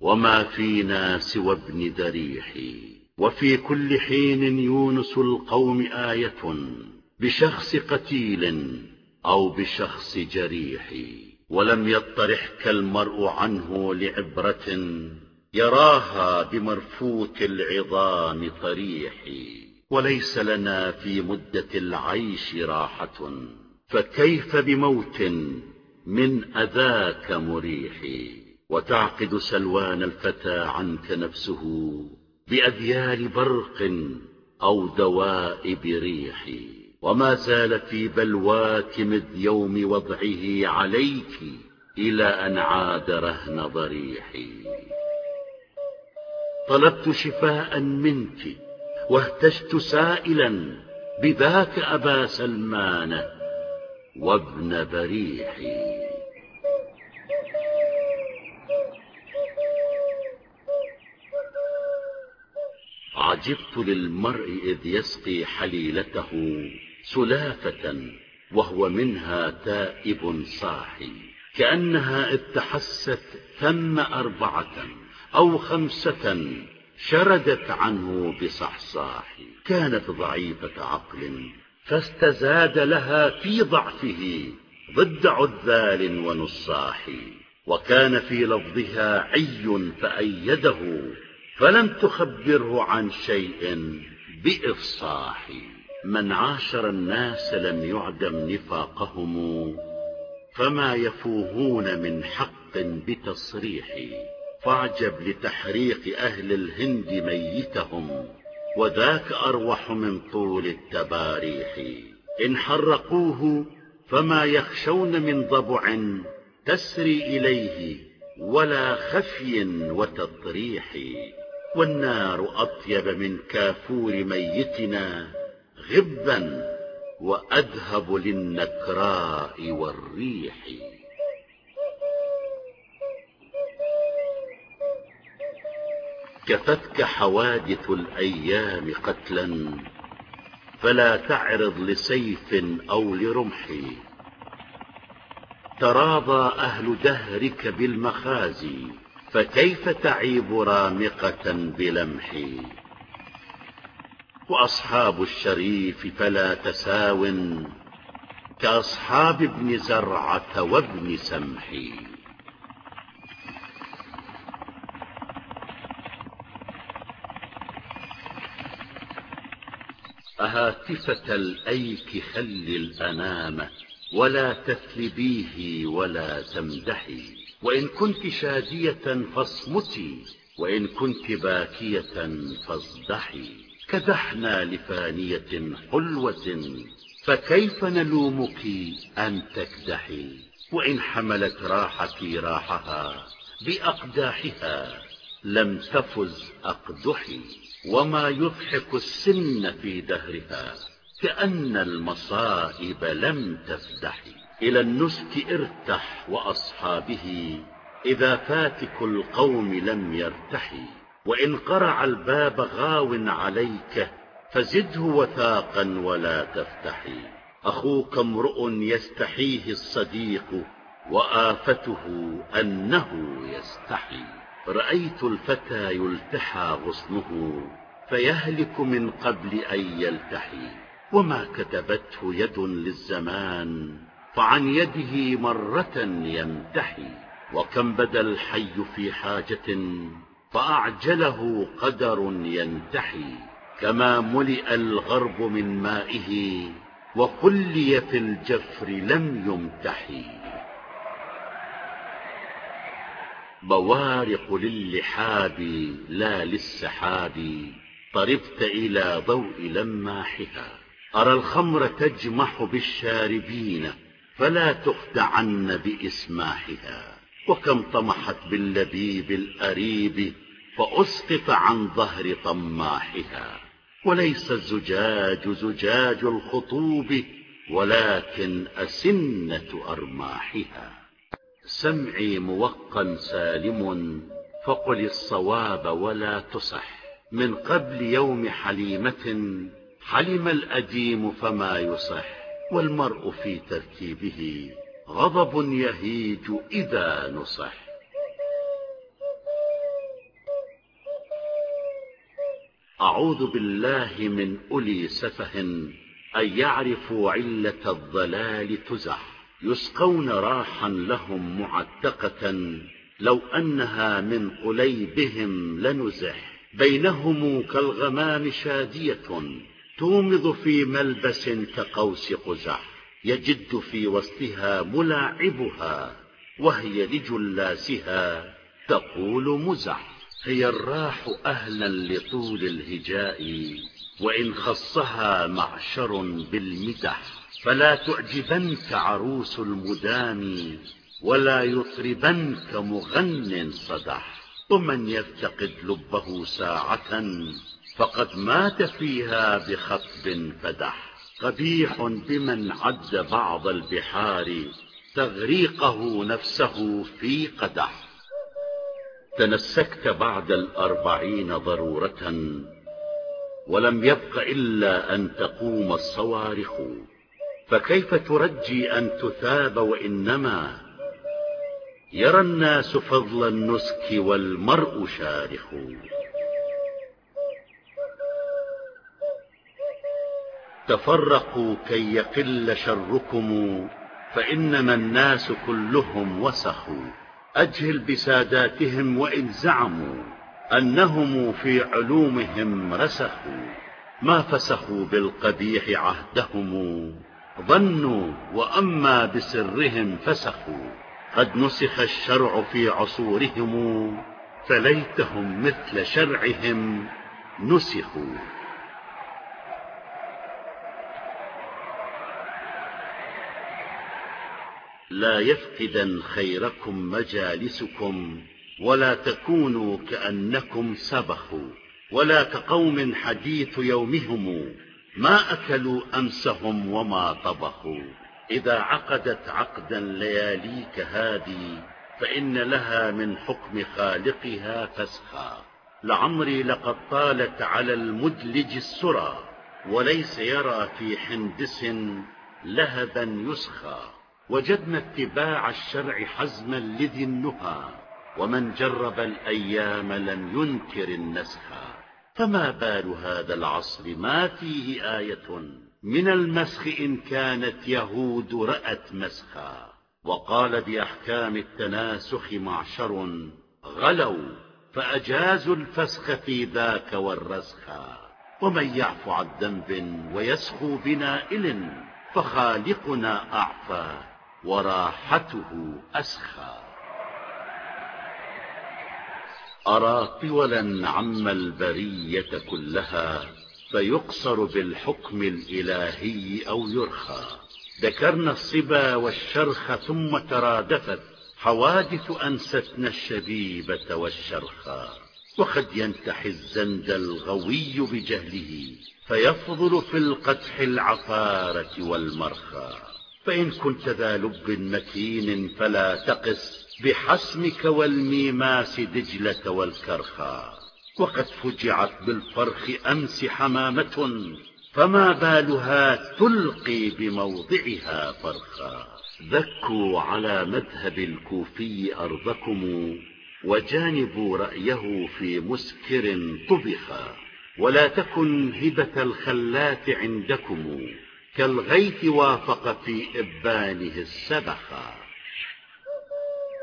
وما فينا سوى ابن دريح وفي كل حين يونس القوم آية بشخص قتيل أو بشخص جريح ولم يطرحك المرء عنه لعبرة يراها بمرفوت العظام طريح وليس لنا في مدة العيش راحة فكيف بموت من أذاك مريح وتعقد سلوان الفتى عنك نفسه بأذيال برق أو دوائب ريح. وما زال في بلواك مذ يوم وضعه عليك إلى أن عاد رهن ضريحي طلبت شفاء منك واهتجت سائلا بذاك أبا سلمان وابن بريحي عجبت للمرء إذ يسقي حليلته سلافة وهو منها تائب صاحي كأنها إذ تحست ثم أربعة أو خمسة شردت عنه بصحصاح كانت ضعيفة عقل فاستزاد لها في ضعفه ضد عذال ونصاح وكان في لفظها عي فأيده فلم تخبره عن شيء بإفصاح. من عاشر الناس لم يعدم نفاقهم فما يفوهون من حق بتصريح. فاعجب لتحريق أهل الهند ميتهم وذاك أروح من طول التباريح. إن حرقوه فما يخشون من ضبع تسري إليه ولا خفي وتطريح. والنار أطيب من كافور ميتنا غبا وأذهب للنكراء والريح. كفتك حوادث الأيام قتلا فلا تعرض لسيف أو لرمح. تراضى أهل دهرك بالمخازي فكيف تعيب رامقة بلمح؟ وأصحاب الشريف فلا تساو كأصحاب ابن زرعة وابن سمح. أهاتفة الأيك خل الأنام ولا تثلبيه ولا تمدحي. وإن كنت شادية فاصمتي وإن كنت باكية فاصدحي. كدحنا لفانية حلوة فكيف نلومك أن تكدحي؟ وإن حملت راحتي راحها بأقداحها لم تفز أقدحي. وما يضحك السن في دهرها كأن المصائب لم تفدحي. إلى النسك ارتح وأصحابه إذا فاتك القوم لم يرتحي. وإن قرع الباب غاو عليك فزده وثاقا ولا تفتحي. أخوك امرؤ يستحيه الصديق وآفته أنه يستحي. رأيت الفتى يلتحى غصنه فيهلك من قبل أن يلتحي. وما كتبته يد للزمان فعن يده مرة يمتحي وكم بدا الحي في حاجة فأعجله قدر ينتحي. كما ملئ الغرب من مائه وخلي في الجفر لم يمتحي. بوارق للحاب لا للسحاب طربت إلى ضوء لماحها. أرى الخمر تجمح بالشاربين فلا تخدعن بإسماحها. وكم طمحت باللبيب الأريب فأسقط عن ظهر طماحها. وليس الزجاج زجاج الخطوب ولكن أسنة أرماحها. سمعي موقا سالم فقل الصواب ولا تصح. من قبل يوم حليمة حلم الأديم فما يصح. والمرء في تركيبه غضب يهيج إذا نصح. أعوذ بالله من أولي سفه أن يعرفوا علة الضلال تزح. يسقون راحا لهم معتقة لو أنها من قليبهم لنزح. بينهم كالغمام شادية تومض في ملبس كقوس قزح يجد في وسطها ملاعبها وهي لجلاسها تقول مزح هي الراح أهلا لطول الهجاء وإن خصها معشر بالمدح. فلا تعجبنك عروس المدام ولا يطربنك مغن صدح. ومن يفتقد لبه ساعة فقد مات فيها بخطب فدح. قبيح بمن عد بعض البحار تغريقه نفسه في قدح. تنسكت بعد الأربعين ضرورة ولم يبق إلا أن تقوم الصوارخ. فكيف ترجي أن تثاب وإنما؟ يرى الناس فضل النسك والمرء شارخ. تفرقوا كي يقل شركم فإنما الناس كلهم وسخوا. أجهل بساداتهم وإن زعموا أنهم في علومهم رسخوا. ما فسخوا بالقبيح عهدهم ظنوا وأما بسرهم فسخوا. قد نسخ الشرع في عصورهم فليتهم مثل شرعهم نسخوا. لا يفقدن خيركم مجالسكم ولا تكونوا كأنكم سبخوا ولا كقوم حديث يومهم ما أكلوا أمسهم وما طبخوا. إذا عقدت عقدا لياليك هذه فإن لها من حكم خالقها فسخا لعمري لقد طالت على المدلج السرى وليس يرى في حندس لهبا يسخى. وجدنا اتباع الشرع حزما لذي النهى ومن جرب الأيام لم ينكر النسخا فما بال هذا العصر؟ ما فيه آية من المسخ إن كانت يهود رأت مسخا. وقال بأحكام التناسخ معشر غلوا فأجازوا الفسخ في ذاك والرسخا ومن يعف عن ذنب ويسخو بنائل فخالقنا أعفى. وراحته أسخى. أرى طولا عم البرية كلها فيقصر بالحكم الإلهي أو يرخى. ذكرنا الصبا والشرخ ثم ترادفت. حوادث أنستنا الشبيبة والشرخى وقد ينتحي الزند الغوي بجهله. فيفضل في القدح العفارة والمرخى. فإن كنت ذا لب متين فلا تقس بحسمك والميماس دجلة والكرخى وقد فجعت بالفرخ أمس حمامة فما بالها تلقي بموضعها فرخا. ذكوا على مذهب الكوفي أرضكم وجانبوا رأيه في مسكر طبخا. ولا تكن هبة الخلات عندكم. كالغيث وافق في إبانه السبخا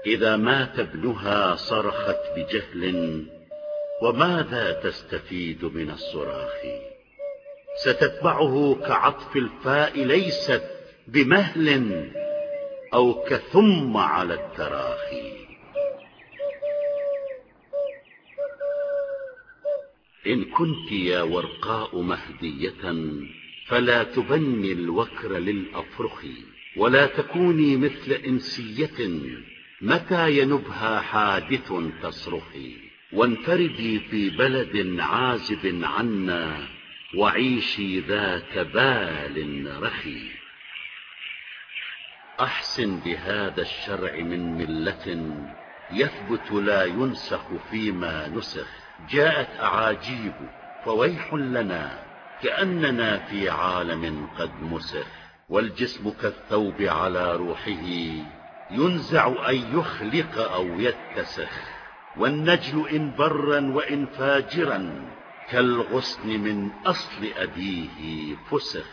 إذا مات ابنها صرخت بجهل وماذا تستفيد من الصراخ؟ ستتبعه كعطف الفاء ليست بمهل أو كثم على التراخي إن كنت يا ورقاء مهدية فلا تبني الوكر للأفرخ ولا تكوني مثل إنسية متى ينبها حادث تصرخي وانفردي في بلد عازب عنا وعيشي ذات بال رخي أحسن بهذا الشرع من ملة يثبت لا ينسخ فيما نسخ. جاءت أعاجيب فويح لنا. كأننا في عالم قد مسخ والجسم كالثوب على روحه ينزع أن يخلق أو يتسخ. والنجل إن برا وإن فاجرا كالغصن من أصل أبيه فسخ.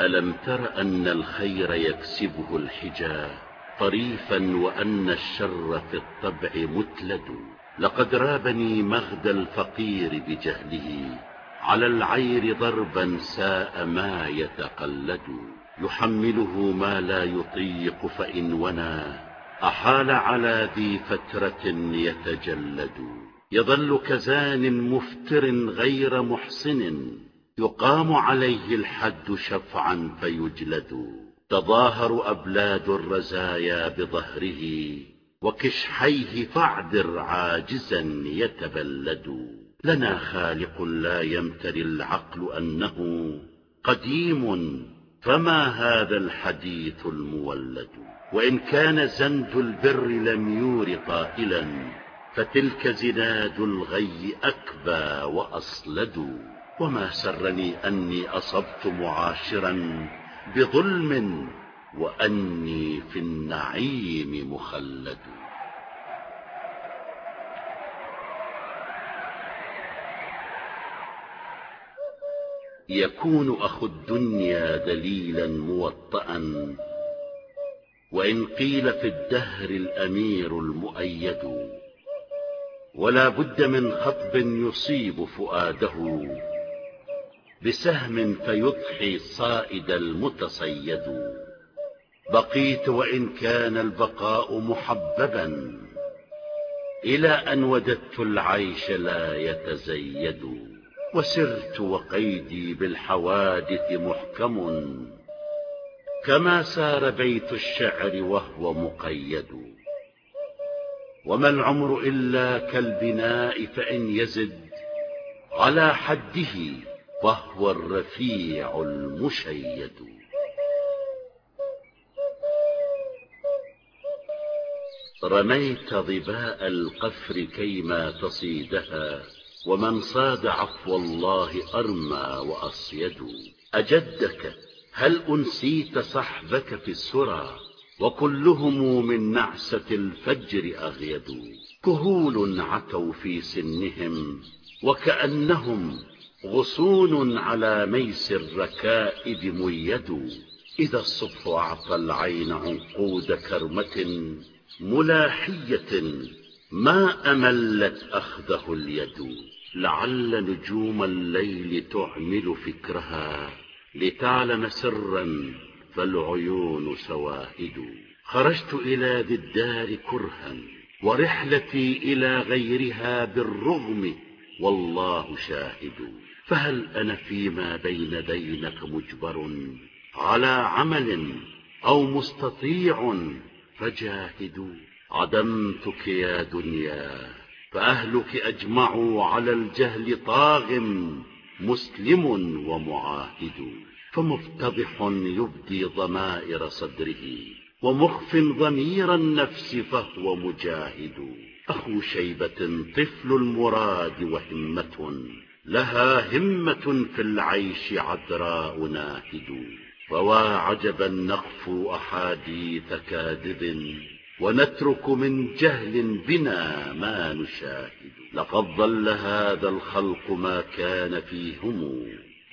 ألم تر أن الخير يكسبه الحجاب؟ طريفا وأن الشر في الطبع متلد. لقد رابني مغد الفقير بجهله. على العير ضربا ساء ما يتقلد. يحمله ما لا يطيق فإن ونى. أحال على ذي فترة يتجلد. يظل كزان مفتر غير محصن يقام عليه الحد شفعا فيجلد. تظاهر أبلاد الرزايا بظهره وكشحيه فاعذر عاجزا يتبلد. لنا خالق لا يمتري العقل أنه قديم فما هذا الحديث المولد؟ وإن كان زند البر لم يور طائلا فتلك زناد الغي أكبى وأصلد. وما سرني أني أصبت معاشرا بظلم وأني في النعيم مخلد. يكون أخو الدنيا دليلا موطئا وإن قيل في الدهر الأمير المؤيد ولا بد من خطب يصيب فؤاده. بسهم فيضحي الصائد المتصيد. بقيت وإن كان البقاء محببا. إلى أن وددت العيش لا يتزيد. وسرت وقيدي بالحوادث محكم. كما سار بيت الشعر وهو مقيد. وما العمر إلا كالبناء فإن يزد على حده. فهو الرفيع المشيد. رميت ظباء القفر كيما تصيدها ومن صاد عفو الله أرمى وأصيد. أجدك هل أنسيت صحبك في السرى؟ وكلهم من نعسة الفجر أغيد كهول عتوا في سنهم وكأنهم غصون على ميس الركائب ميد. إذا الصبح أعطى العين عنقود كرمة ملاحية ما أملت أخذه اليد. لعل نجوم الليل تعمل فكرها لتعلم سرا فالعيون سواهد. خرجت إلى ذي الدار كرها ورحلتي إلى غيرها بالرغم والله شاهد. فهل أنا فيما بين بينك مجبر على عمل أو مستطيع؟ فجاهد عدمتك يا دنيا فأهلك أجمعوا على الجهل طاغ مسلم ومعاهد فمفتضح يبدي ضمائر صدره ومخف ضمير النفس فهو مجاهد. أخو شيبة طفل المراد وهمة. لها همة في العيش عذراء ناهد فوا عجبا نقفو أحاديث كاذب ونترك من جهل بنا ما نشاهد. لقد ظل هذا الخلق ما كان فيهم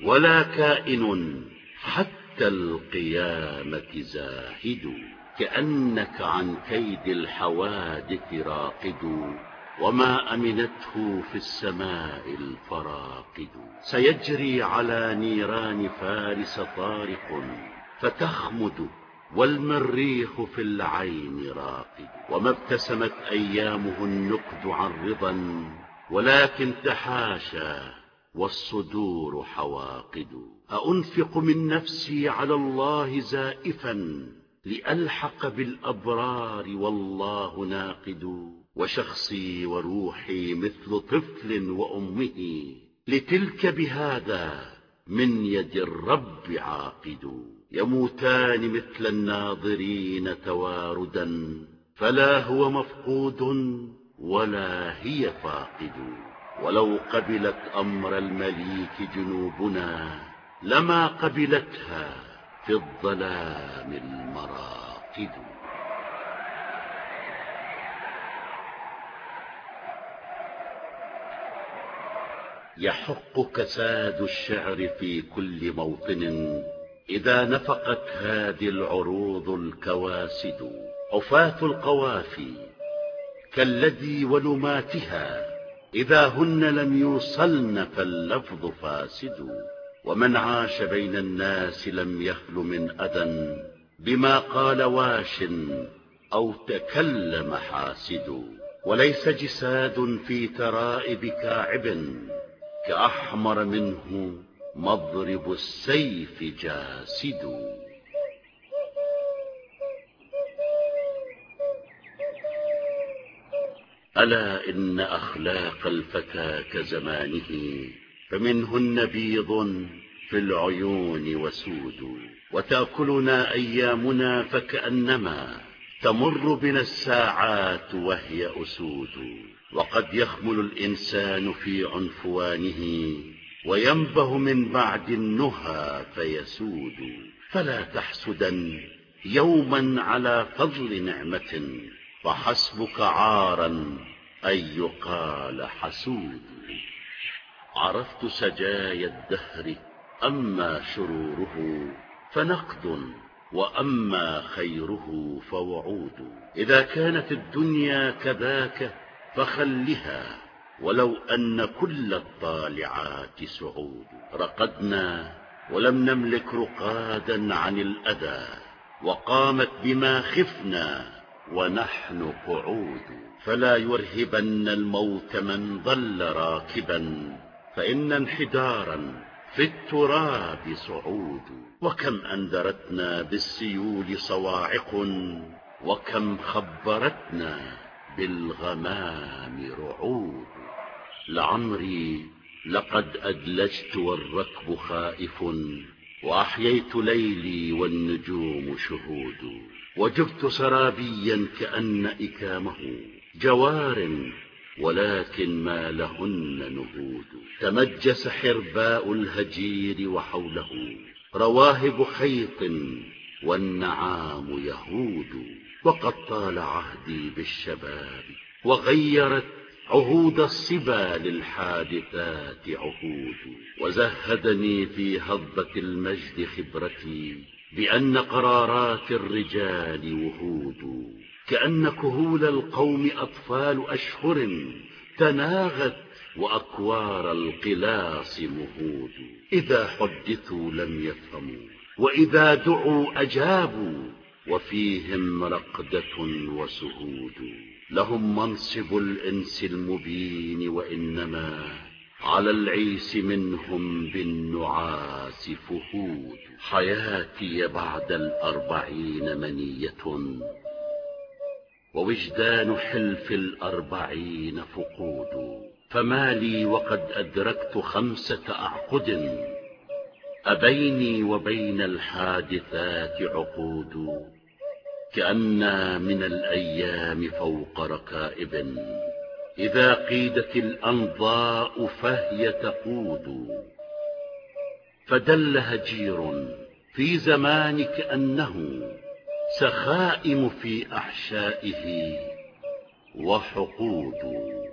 ولا كائن حتى القيامة زاهد. كأنك عن كيد الحوادث راقد. وما أمنته في السماء الفراقد. سيجري على نيران فارس طارق فتخمد والمريخ في العين راقد. وما ابتسمت أيامه النقد عن رضا ولكن تحاشى والصدور حواقد. أأنفق من نفسي على الله زائفا لألحق بالأبرار والله ناقد. وشخصي وروحي مثل طفل وأمه. لتلك بهذا من يد الرب عاقد. يموتان مثل الناظرين تواردا فلا هو مفقود ولا هي فاقد. ولو قبلت أمر المليك جنوبنا لما قبلتها في الظلام المراقد. يحق كساد الشعر في كل موطن. إذا نفقت هذه العروض الكواسد عفاة القوافي كالذي ولماتها إذا هن لم يوصلن فاللفظ فاسد. ومن عاش بين الناس لم يخل من أذى. بما قال واش أو تكلم حاسد. وليس جساد في ترائب كاعب. كأحمر منه مضرب السيف جاسد. ألا إن أخلاق الفتى كزمانه فمنهن بيض في العيون وسود. وتأكلنا أيامنا فكأنما تمر بنا الساعات وهي أسود. وقد يخمل الإنسان في عنفوانه وينبه من بعد النهى فيسود. فلا تحسدا يوما على فضل نعمة فحسبك عارا أن يقال حسود. عرفت سجايا الدهر أما شروره فنقد وأما خيره فوعود. إذا كانت الدنيا كذاك فخلها ولو أن كل الطالعات سعود رقدنا ولم نملك رقادا عن الأذى وقامت بما خفنا ونحن قعود. فلا يرهبن الموت من ظل راكبا فإن انحدارا في التراب صعود. وكم أنذرتنا بالسيول صواعق وكم خبرتنا بالغمام رعود. لعمري لقد أدلجت والركب خائف وأحييت ليلي والنجوم شهود. وجبت سرابيا كأن إكامه جوار ولكن ما لهن نهود. تمجس حرباء الهجير وحوله رواهب خيط والنعام يهود. وقد طال عهدي بالشباب وغيرت عهود الصبا للحادثات عهود وزهدني في هضبة المجد خبرتي بأن قرارات الرجال وهود كأن كهول القوم أطفال أشهر تناغت وأكوار القلاص مهود. إذا حدثوا لم يفهموا وإذا دعوا أجابوا وفيهم رقدة وسهود. لهم منصب الإنس المبين وإنما على العيس منهم بالنعاس فهود. حياتي بعد الأربعين منية. ووجدان حلف الأربعين فقود. فما لي وقد أدركت خمسة أعقد. أبيني وبين الحادثات عقود. كأنا من الأيام فوق ركائب. إذا قيدت الأنضاء فهي تقود. فدل هجير في زمان كأنه سخائم في أحشائه وحقود.